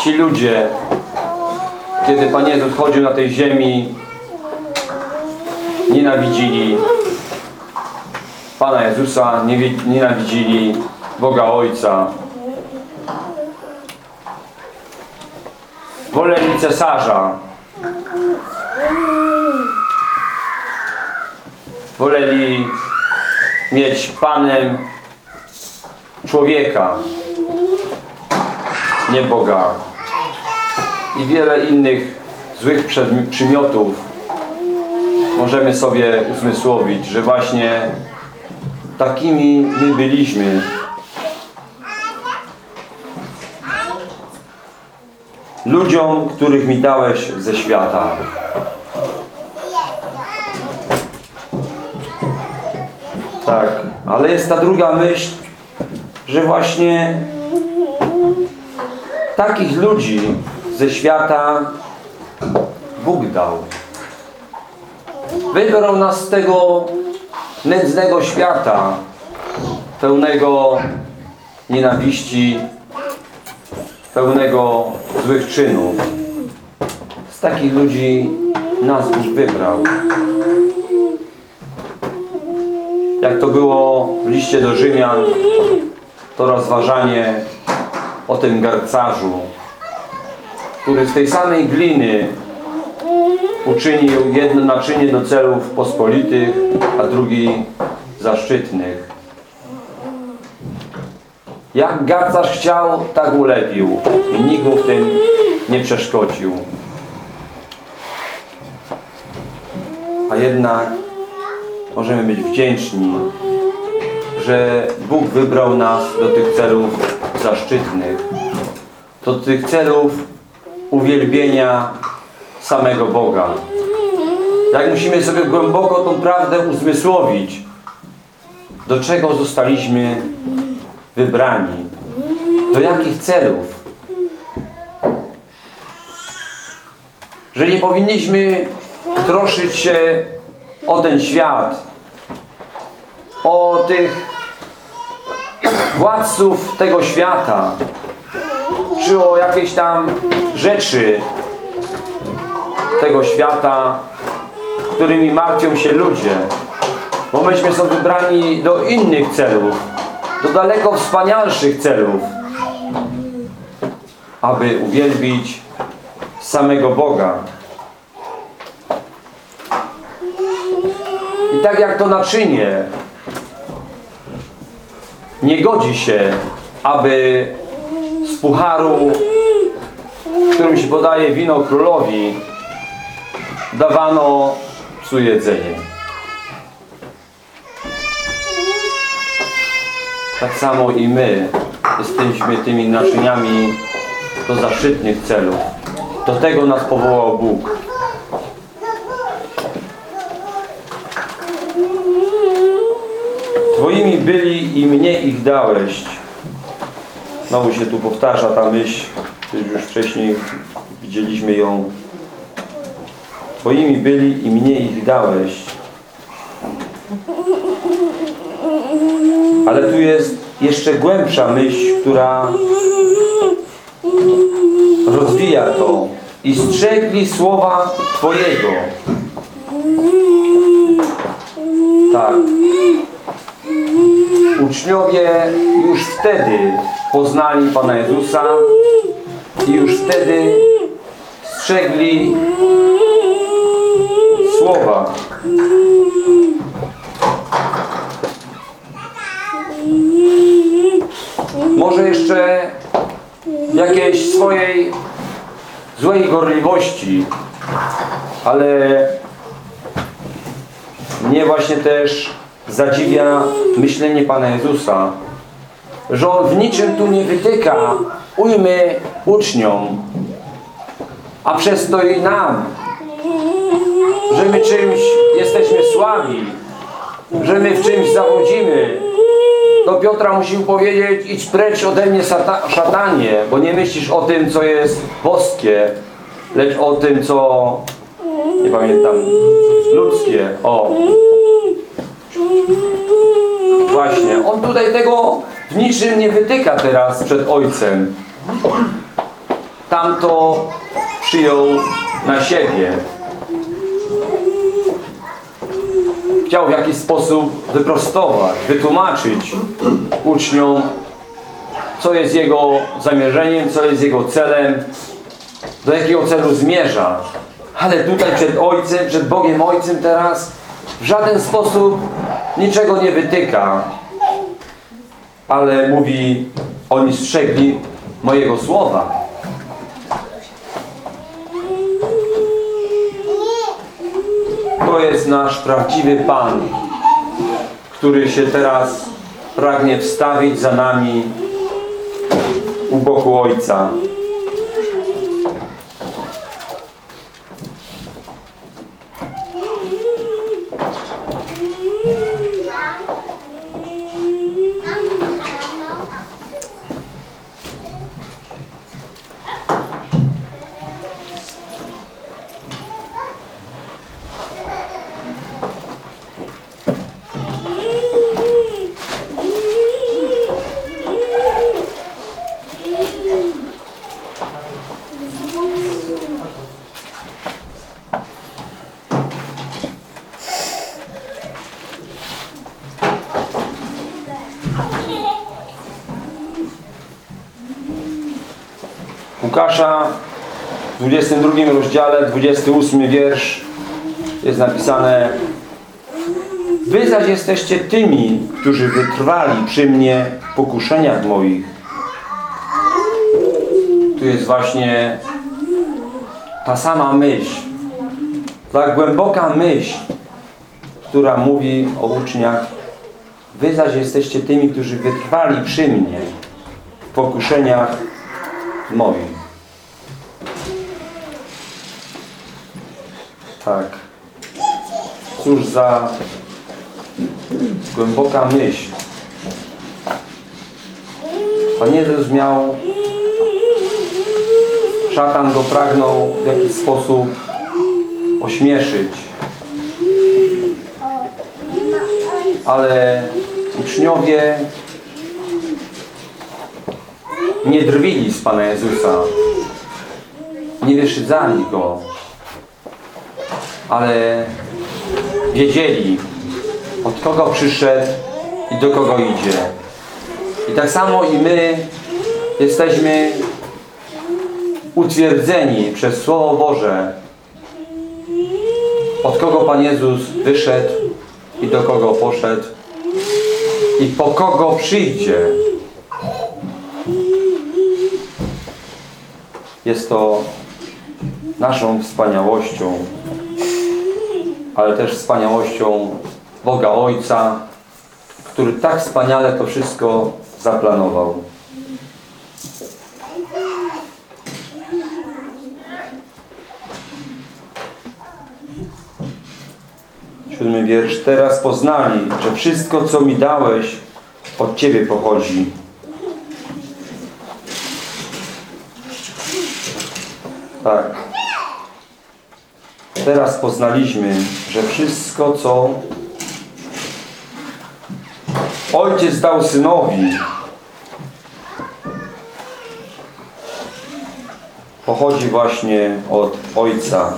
ci ludzie, kiedy Pan Jezus chodził na tej ziemi, nienawidzili Pana Jezusa, nienawidzili Boga Ojca. Woleli cesarza. Woleli mieć Panem człowieka, nie Boga. I wiele innych złych przymiotów możemy sobie uzmysłowić, że właśnie takimi my byliśmy. Ludziom, których mi dałeś ze świata. Tak, ale jest ta druga myśl, że właśnie takich ludzi ze świata Bóg dał. Wybrał nas z tego nędznego świata, pełnego nienawiści, pełnego złych czynów. Z takich ludzi nas Bóg wybrał. Jak to było w liście do Rzymian, to rozważanie o tym garcarzu, który z tej samej gliny uczynił jedno naczynie do celów pospolitych, a drugi zaszczytnych. Jak garcarz chciał, tak ulepił i nikt mu w tym nie przeszkodził. A jednak możemy być wdzięczni, że Bóg wybrał nas do tych celów zaszczytnych, do tych celów uwielbienia samego Boga. Jak musimy sobie głęboko tą prawdę uzmysłowić, do czego zostaliśmy wybrani, do jakich celów. Że nie powinniśmy troszyć się o ten świat, o tych władców tego świata, czy o jakieś tam rzeczy tego świata, którymi martwią się ludzie. Bo myśmy są wybrani do innych celów, do daleko wspanialszych celów, aby uwielbić samego Boga. I tak jak to naczynie nie godzi się, aby pucharu, w którym się podaje wino królowi, dawano psu jedzenie. Tak samo i my jesteśmy tymi naczyniami do zaszczytnych celów. Do tego nas powołał Bóg. Twoimi byli i mnie ich dałeś. Znowu się tu powtarza ta myśl, już wcześniej widzieliśmy ją. Twoimi byli i mnie ich dałeś. Ale tu jest jeszcze głębsza myśl, która rozwija to. I strzegli słowa Twojego. Tak. Uczniowie już wtedy poznali Pana Jezusa i już wtedy strzegli słowa. jeszcze jakiejś swojej złej gorliwości, ale mnie właśnie też zadziwia myślenie Pana Jezusa, że w niczym tu nie wytyka ujmy uczniom, a przez to i nam, że my czymś jesteśmy słabi, że my w czymś zawodzimy. Do Piotra musił powiedzieć, idź precz ode mnie szatanie, bo nie myślisz o tym, co jest boskie, lecz o tym, co, nie pamiętam, ludzkie. O, właśnie. On tutaj tego w niczym nie wytyka teraz przed Ojcem. Tamto przyjął na siebie. Chciał w jakiś sposób wyprostować, wytłumaczyć uczniom, co jest jego zamierzeniem, co jest jego celem, do jakiego celu zmierza. Ale tutaj przed Ojcem, przed Bogiem Ojcem teraz w żaden sposób niczego nie wytyka. Ale mówi, oni strzegli mojego słowa. To jest nasz prawdziwy Pan, który się teraz pragnie wstawić za nami u boku Ojca. W 22 rozdziale, 28 wiersz jest napisane Wy zaś jesteście tymi, którzy wytrwali przy mnie w pokuszeniach moich. Tu jest właśnie ta sama myśl, ta głęboka myśl, która mówi o uczniach Wy zaś jesteście tymi, którzy wytrwali przy mnie w pokuszeniach moich. Tak. Cóż za głęboka myśl. Pan Jezus miał, szatan go pragnął w jakiś sposób ośmieszyć. Ale uczniowie nie drwili z Pana Jezusa. Nie wyszydzali Go. Ale wiedzieli, od kogo przyszedł i do kogo idzie. I tak samo i my jesteśmy utwierdzeni przez Słowo Boże, od kogo Pan Jezus wyszedł i do kogo poszedł i po kogo przyjdzie. Jest to naszą wspaniałością, ale też wspaniałością Boga Ojca, który tak wspaniale to wszystko zaplanował. Siódmy wiersz. Teraz poznali, że wszystko, co mi dałeś, od Ciebie pochodzi. Tak. Teraz poznaliśmy, że wszystko, co Ojciec dał Synowi, pochodzi właśnie od Ojca.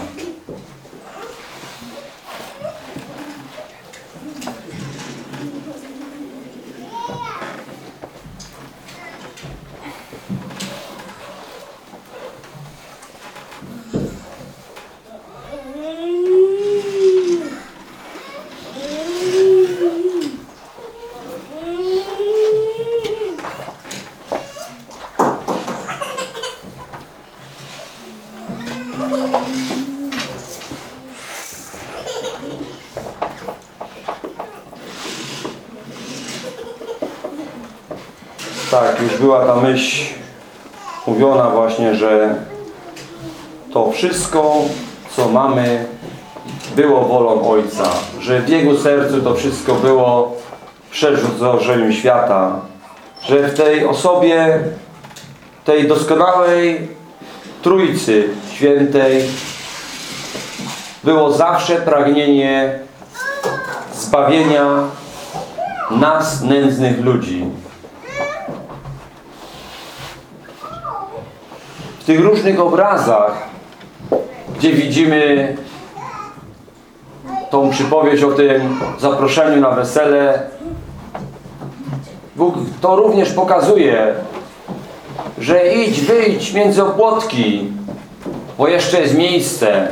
Myśl mówiona właśnie, że to wszystko, co mamy, było wolą Ojca. Że w Jego sercu to wszystko było przed założeniem świata. Że w tej osobie, tej doskonałej Trójcy Świętej było zawsze pragnienie zbawienia nas, nędznych ludzi. W tych różnych obrazach, gdzie widzimy tą przypowieść o tym zaproszeniu na wesele, Bóg to również pokazuje, że idź, wyjdź między opłotki, bo jeszcze jest miejsce.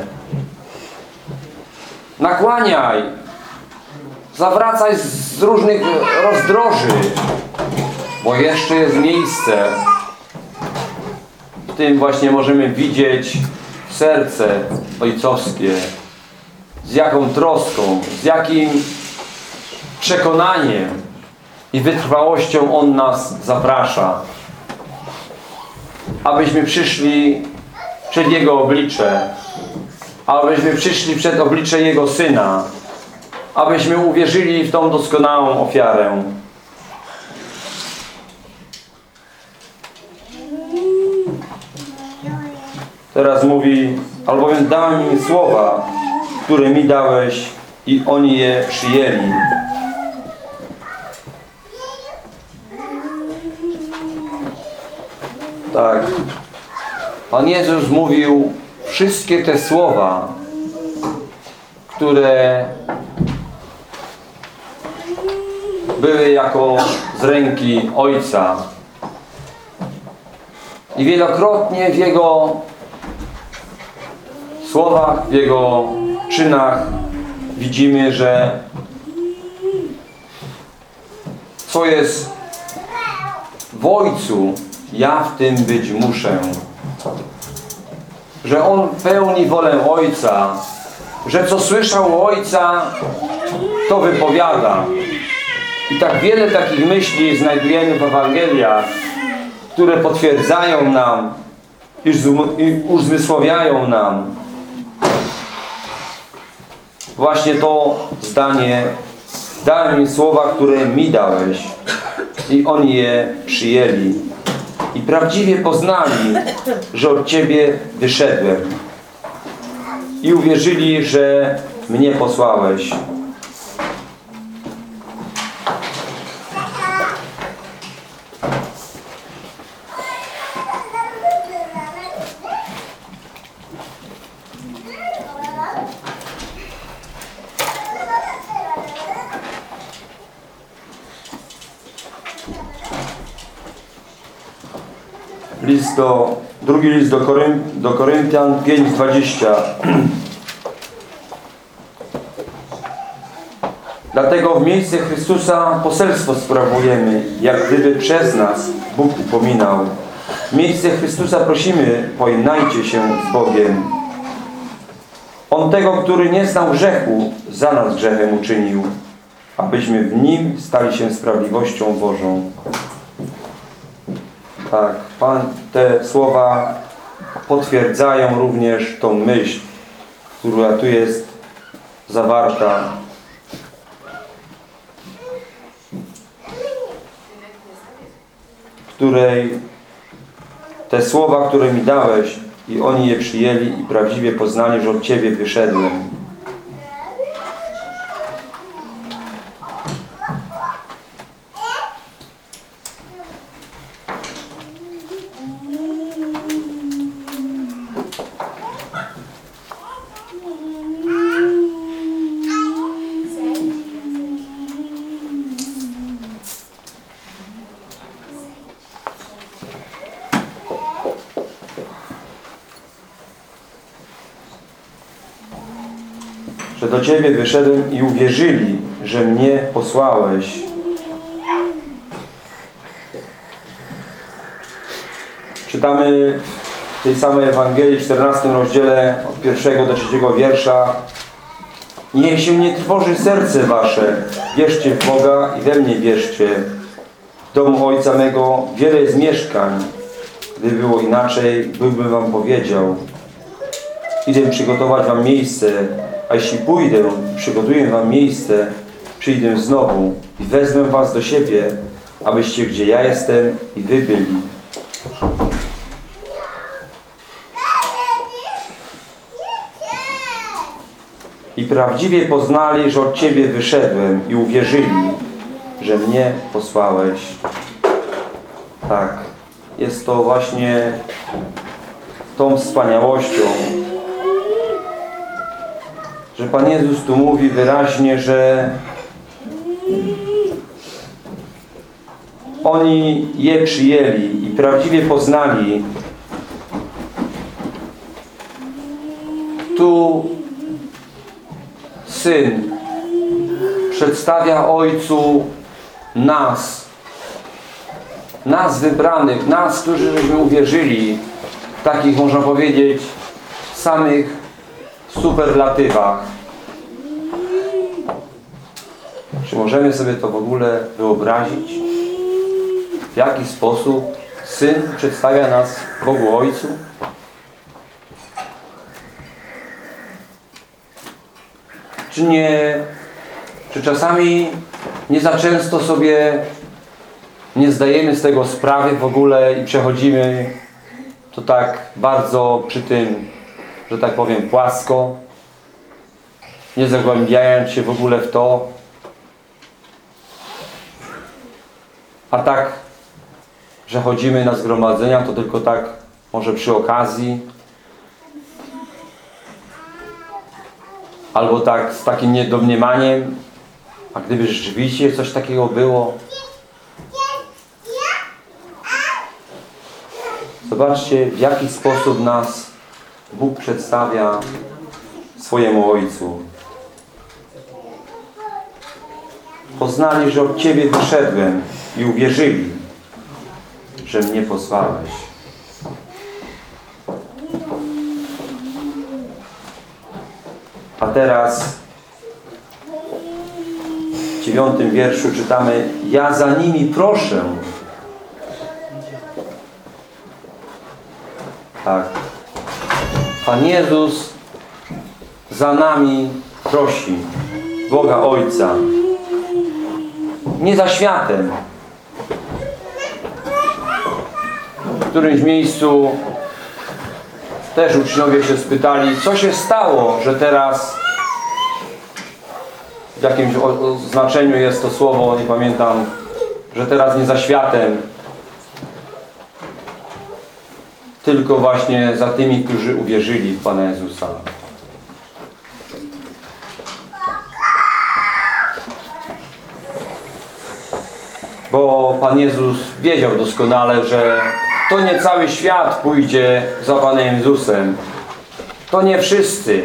Nakłaniaj, zawracaj z różnych rozdroży, bo jeszcze jest miejsce. Tym właśnie możemy widzieć serce ojcowskie, z jaką troską, z jakim przekonaniem i wytrwałością On nas zaprasza, abyśmy przyszli przed Jego oblicze, abyśmy przyszli przed oblicze Jego Syna, abyśmy uwierzyli w tą doskonałą ofiarę. Teraz mówi, albowiem dałem im słowa, które mi dałeś i oni je przyjęli. Tak. Pan Jezus mówił wszystkie te słowa, które były jako z ręki Ojca. I wielokrotnie w Jego słowach, w Jego czynach widzimy, że co jest w Ojcu, ja w tym być muszę. Że On pełni wolę Ojca, że co słyszał Ojca, to wypowiada. I tak wiele takich myśli znajdujemy w Ewangeliach, które potwierdzają nam i uzmysłowiają nam właśnie to zdanie dałem im słowa, które mi dałeś. I oni je przyjęli. I prawdziwie poznali, że od Ciebie wyszedłem. I uwierzyli, że mnie posłałeś. List do, drugi list do, Koryn, do Koryntian 5:20. Dlatego w miejsce Chrystusa poselstwo sprawujemy, jak gdyby przez nas Bóg upominał. W miejsce Chrystusa prosimy, pojednajcie się z Bogiem. On tego, który nie znał grzechu, za nas grzechem uczynił, abyśmy w Nim stali się sprawiedliwością Bożą. Tak, Pan te słowa potwierdzają również tą myśl, która tu jest zawarta. Której te słowa, które mi dałeś i oni je przyjęli i prawdziwie poznali, że od Ciebie wyszedłem. Że do Ciebie wyszedłem i uwierzyli, że mnie posłałeś. Czytamy w tej samej Ewangelii w 14 rozdziale od pierwszego do trzeciego wiersza Niech się nie trwoży serce wasze, wierzcie w Boga i we mnie wierzcie. W domu ojca mego wiele jest mieszkań. Gdyby było inaczej, byłbym wam powiedział. Idę przygotować wam miejsce, a jeśli pójdę, przygotuję wam miejsce, przyjdę znowu i wezmę was do siebie, abyście gdzie ja jestem i wy byli. I prawdziwie poznali, że od Ciebie wyszedłem i uwierzyli, że mnie posłałeś. Tak, jest to właśnie tą wspaniałością, że Pan Jezus tu mówi wyraźnie, że oni je przyjęli i prawdziwie poznali. Tu Syn przedstawia Ojcu nas, nas wybranych, nas, którzy żeśmy uwierzyli takich, można powiedzieć, samych superlatywach. Czy możemy sobie to w ogóle wyobrazić? W jaki sposób Syn przedstawia nas Bogu Ojcu? Czy nie, czy czasami nie za często sobie nie zdajemy z tego sprawy w ogóle i przechodzimy to tak bardzo przy tym, że tak powiem, płasko, nie zagłębiając się w ogóle w to, a tak, że chodzimy na zgromadzenia, to tylko tak może przy okazji, albo tak z takim niedomniemaniem, a gdyby rzeczywiście coś takiego było, zobaczcie w jaki sposób nas Bóg przedstawia swojemu Ojcu. Poznali, że od Ciebie wyszedłem i uwierzyli, że mnie posłałeś. A teraz w dziewiątym wierszu czytamy Ja za nimi proszę. Tak. Pan Jezus za nami prosi Boga Ojca. Nie za światem. W którymś miejscu też uczniowie się spytali, co się stało, że teraz w jakimś znaczeniu jest to słowo, nie pamiętam, że teraz nie za światem, tylko właśnie za tymi, którzy uwierzyli w Pana Jezusa. Bo Pan Jezus wiedział doskonale, że to nie cały świat pójdzie za Panem Jezusem. To nie wszyscy,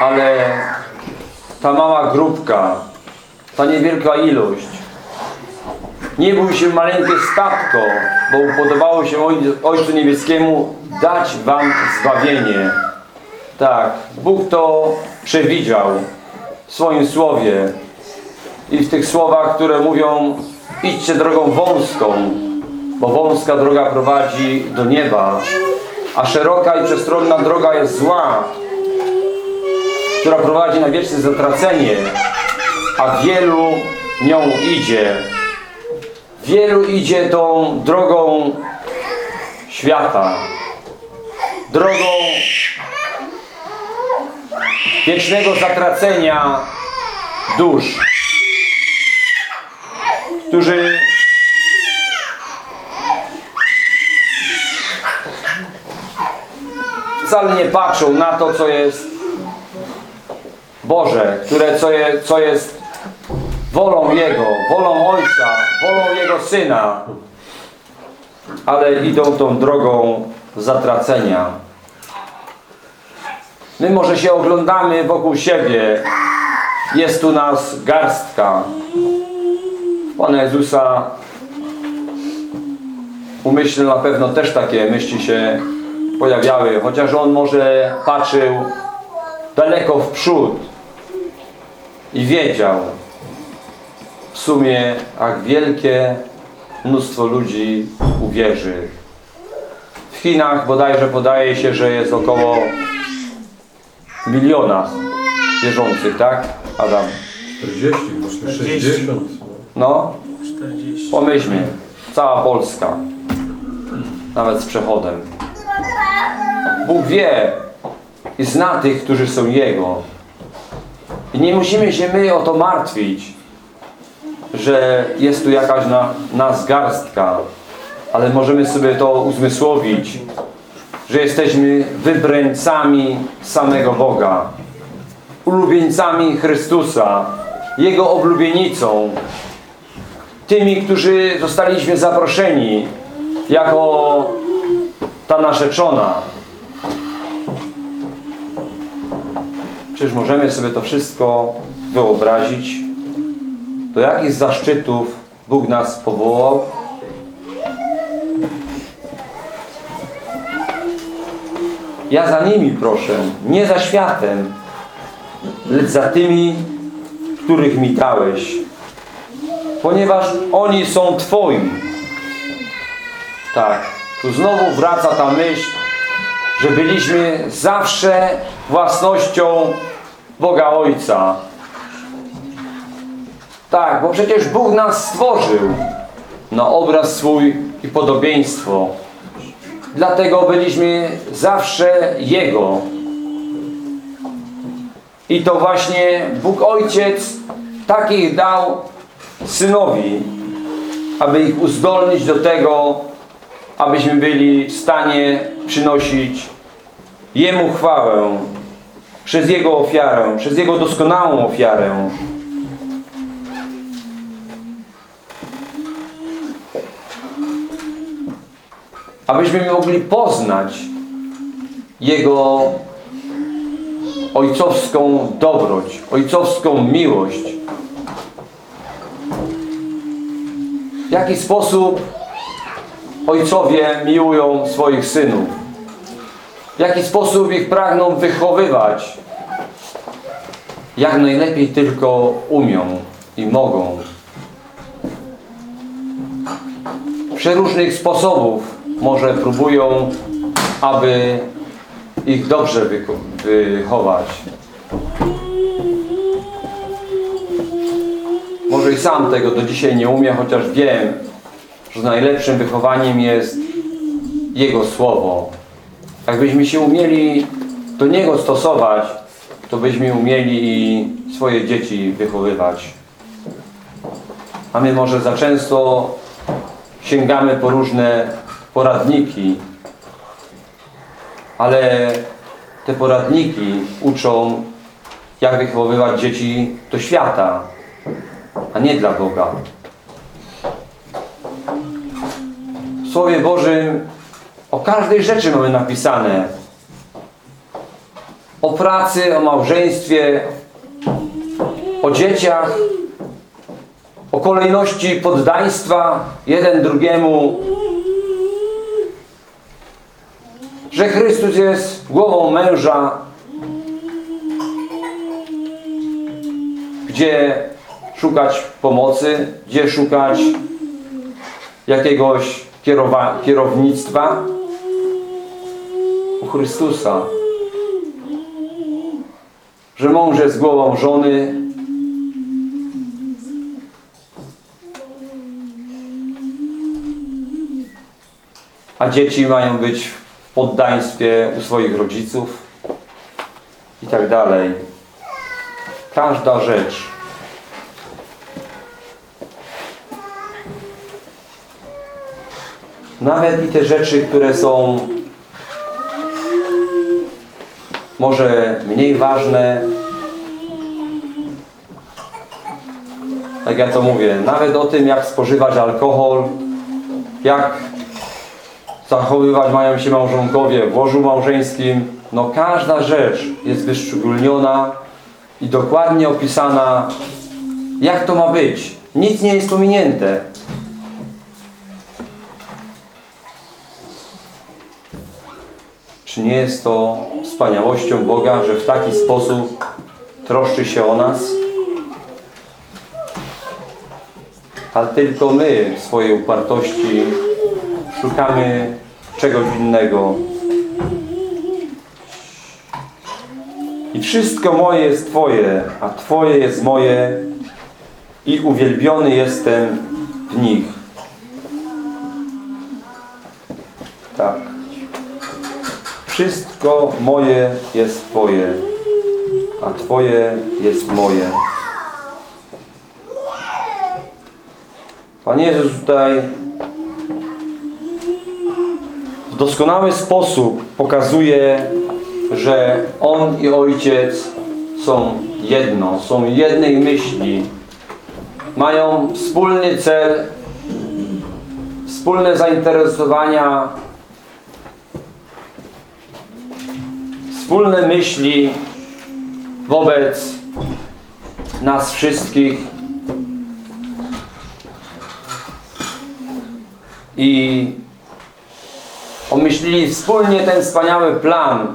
ale ta mała grupka, ta niewielka ilość. Nie bój się maleńkie statko, bo upodobało się Oj- Ojcu Niebieskiemu dać wam zbawienie. Tak, Bóg to przewidział w swoim słowie i w tych słowach, które mówią idźcie drogą wąską, bo wąska droga prowadzi do nieba, a szeroka i przestronna droga jest zła, która prowadzi na wieczne zatracenie, a wielu nią idzie. Wielu idzie tą drogą świata, drogą wiecznego zatracenia dusz, którzy wcale nie patrzą na to, co jest Boże, które, co, je, co jest wolą Jego, wolą Ojca, wolą Jego Syna, ale idą tą drogą zatracenia. My może się oglądamy wokół siebie, jest tu nas garstka. Pana Jezusa umyślne na pewno też takie myśli się pojawiały, chociaż On może patrzył daleko w przód i wiedział w sumie jak wielkie mnóstwo ludzi uwierzy. W Chinach bodajże podaje się, że jest około miliona wierzących, tak? Adam. 40, może 60. No, 40. pomyślmy. Cała Polska. Nawet z przechodem. Bóg wie i zna tych, którzy są Jego. I nie musimy się my o to martwić, że jest tu jakaś na, nas garstka, ale możemy sobie to uzmysłowić, że jesteśmy wybrańcami samego Boga, ulubieńcami Chrystusa, Jego oblubienicą, tymi, którzy zostaliśmy zaproszeni jako ta narzeczona. Czyż możemy sobie to wszystko wyobrazić? Do jakich zaszczytów Bóg nas powołał? Ja za nimi proszę, nie za światem, lecz za tymi, których mi dałeś. Ponieważ oni są Twoi. Tak, tu znowu wraca ta myśl, że byliśmy zawsze własnością Boga Ojca. Tak, bo przecież Bóg nas stworzył na obraz swój i podobieństwo. Dlatego byliśmy zawsze Jego. I to właśnie Bóg Ojciec takich dał synowi, aby ich uzdolnić do tego, abyśmy byli w stanie przynosić Jemu chwałę przez Jego ofiarę, przez Jego doskonałą ofiarę. Abyśmy mogli poznać Jego ojcowską dobroć, ojcowską miłość. W jaki sposób ojcowie miłują swoich synów? W jaki sposób ich pragną wychowywać? Jak najlepiej tylko umią i mogą. Przeróżnych sposobów może próbują, aby ich dobrze wycho- wychować. Może i sam tego do dzisiaj nie umiem, chociaż wiem, że najlepszym wychowaniem jest Jego Słowo. Jakbyśmy się umieli do Niego stosować, to byśmy umieli i swoje dzieci wychowywać. A my może za często sięgamy po różne poradniki, ale te poradniki uczą, jak wychowywać dzieci do świata, a nie dla Boga. W Słowie Bożym o każdej rzeczy mamy napisane. O pracy, o małżeństwie, o dzieciach, o kolejności poddaństwa jeden drugiemu, że Chrystus jest głową męża, gdzie szukać pomocy, gdzie szukać jakiegoś kierowa kierownictwa u Chrystusa. Że mąż jest głową żony, a dzieci mają być poddaństwie u swoich rodziców i tak dalej. Każda rzecz. Nawet i te rzeczy, które są może mniej ważne, tak ja to mówię, nawet o tym, jak spożywać alkohol, jak zachowywać mają się małżonkowie w łożu małżeńskim. No każda rzecz jest wyszczególniona i dokładnie opisana, jak to ma być. Nic nie jest pominięte. Czy nie jest to wspaniałością Boga, że w taki sposób troszczy się o nas? a tylko my w swojej upartości szukamy czegoś innego. I wszystko moje jest Twoje, a Twoje jest moje i uwielbiony jestem w nich. Tak. Wszystko moje jest Twoje, a Twoje jest moje. Pan Jezus tutaj doskonały sposób pokazuje, że On i Ojciec są jedno, są jednej myśli. Mają wspólny cel, wspólne zainteresowania, wspólne myśli wobec nas wszystkich i omyślili wspólnie ten wspaniały plan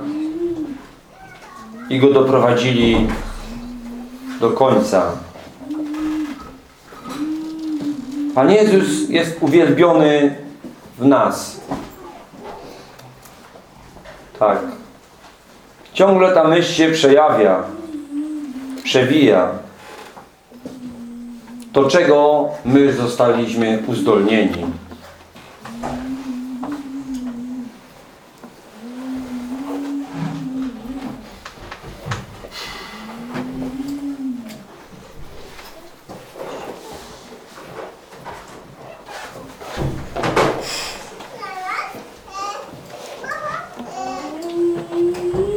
i go doprowadzili do końca. Pan Jezus jest uwielbiony w nas. Tak. Ciągle ta myśl się przejawia, przewija. Do czego my zostaliśmy uzdolnieni.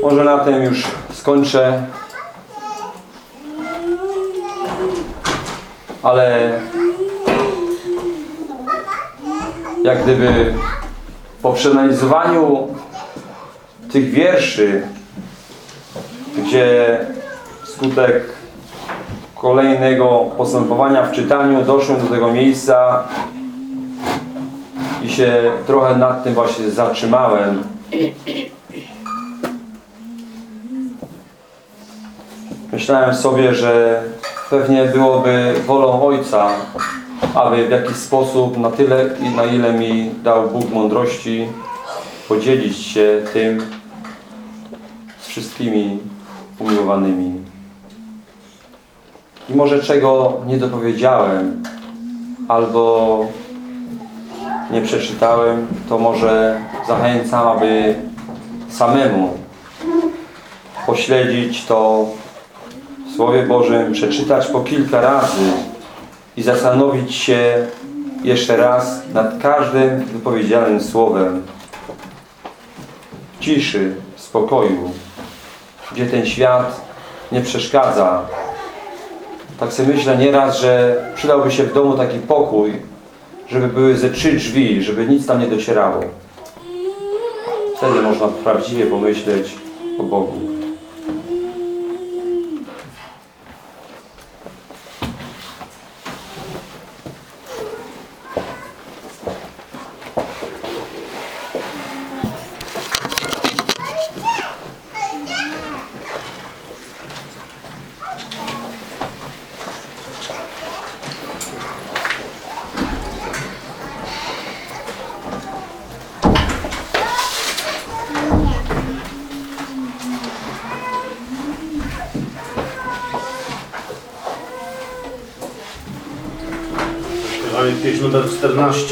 Może na tym już skończę. Ale jak gdyby po przeanalizowaniu tych wierszy, gdzie wskutek kolejnego postępowania w czytaniu doszłem do tego miejsca i się trochę nad tym właśnie zatrzymałem. Myślałem sobie, że pewnie byłoby wolą Ojca, aby w jakiś sposób, na tyle, i na ile mi dał Bóg mądrości, podzielić się tym z wszystkimi umiłowanymi. I może czego nie dopowiedziałem, albo nie przeczytałem, to może zachęcam, aby samemu pośledzić to Słowie Bożym, przeczytać po kilka razy i zastanowić się jeszcze raz nad każdym wypowiedzianym słowem ciszy, spokoju, gdzie ten świat nie przeszkadza. Tak sobie myślę nieraz, że przydałby się w domu taki pokój, żeby były ze trzy drzwi, żeby nic tam nie docierało. Wtedy można prawdziwie pomyśleć o Bogu. 14.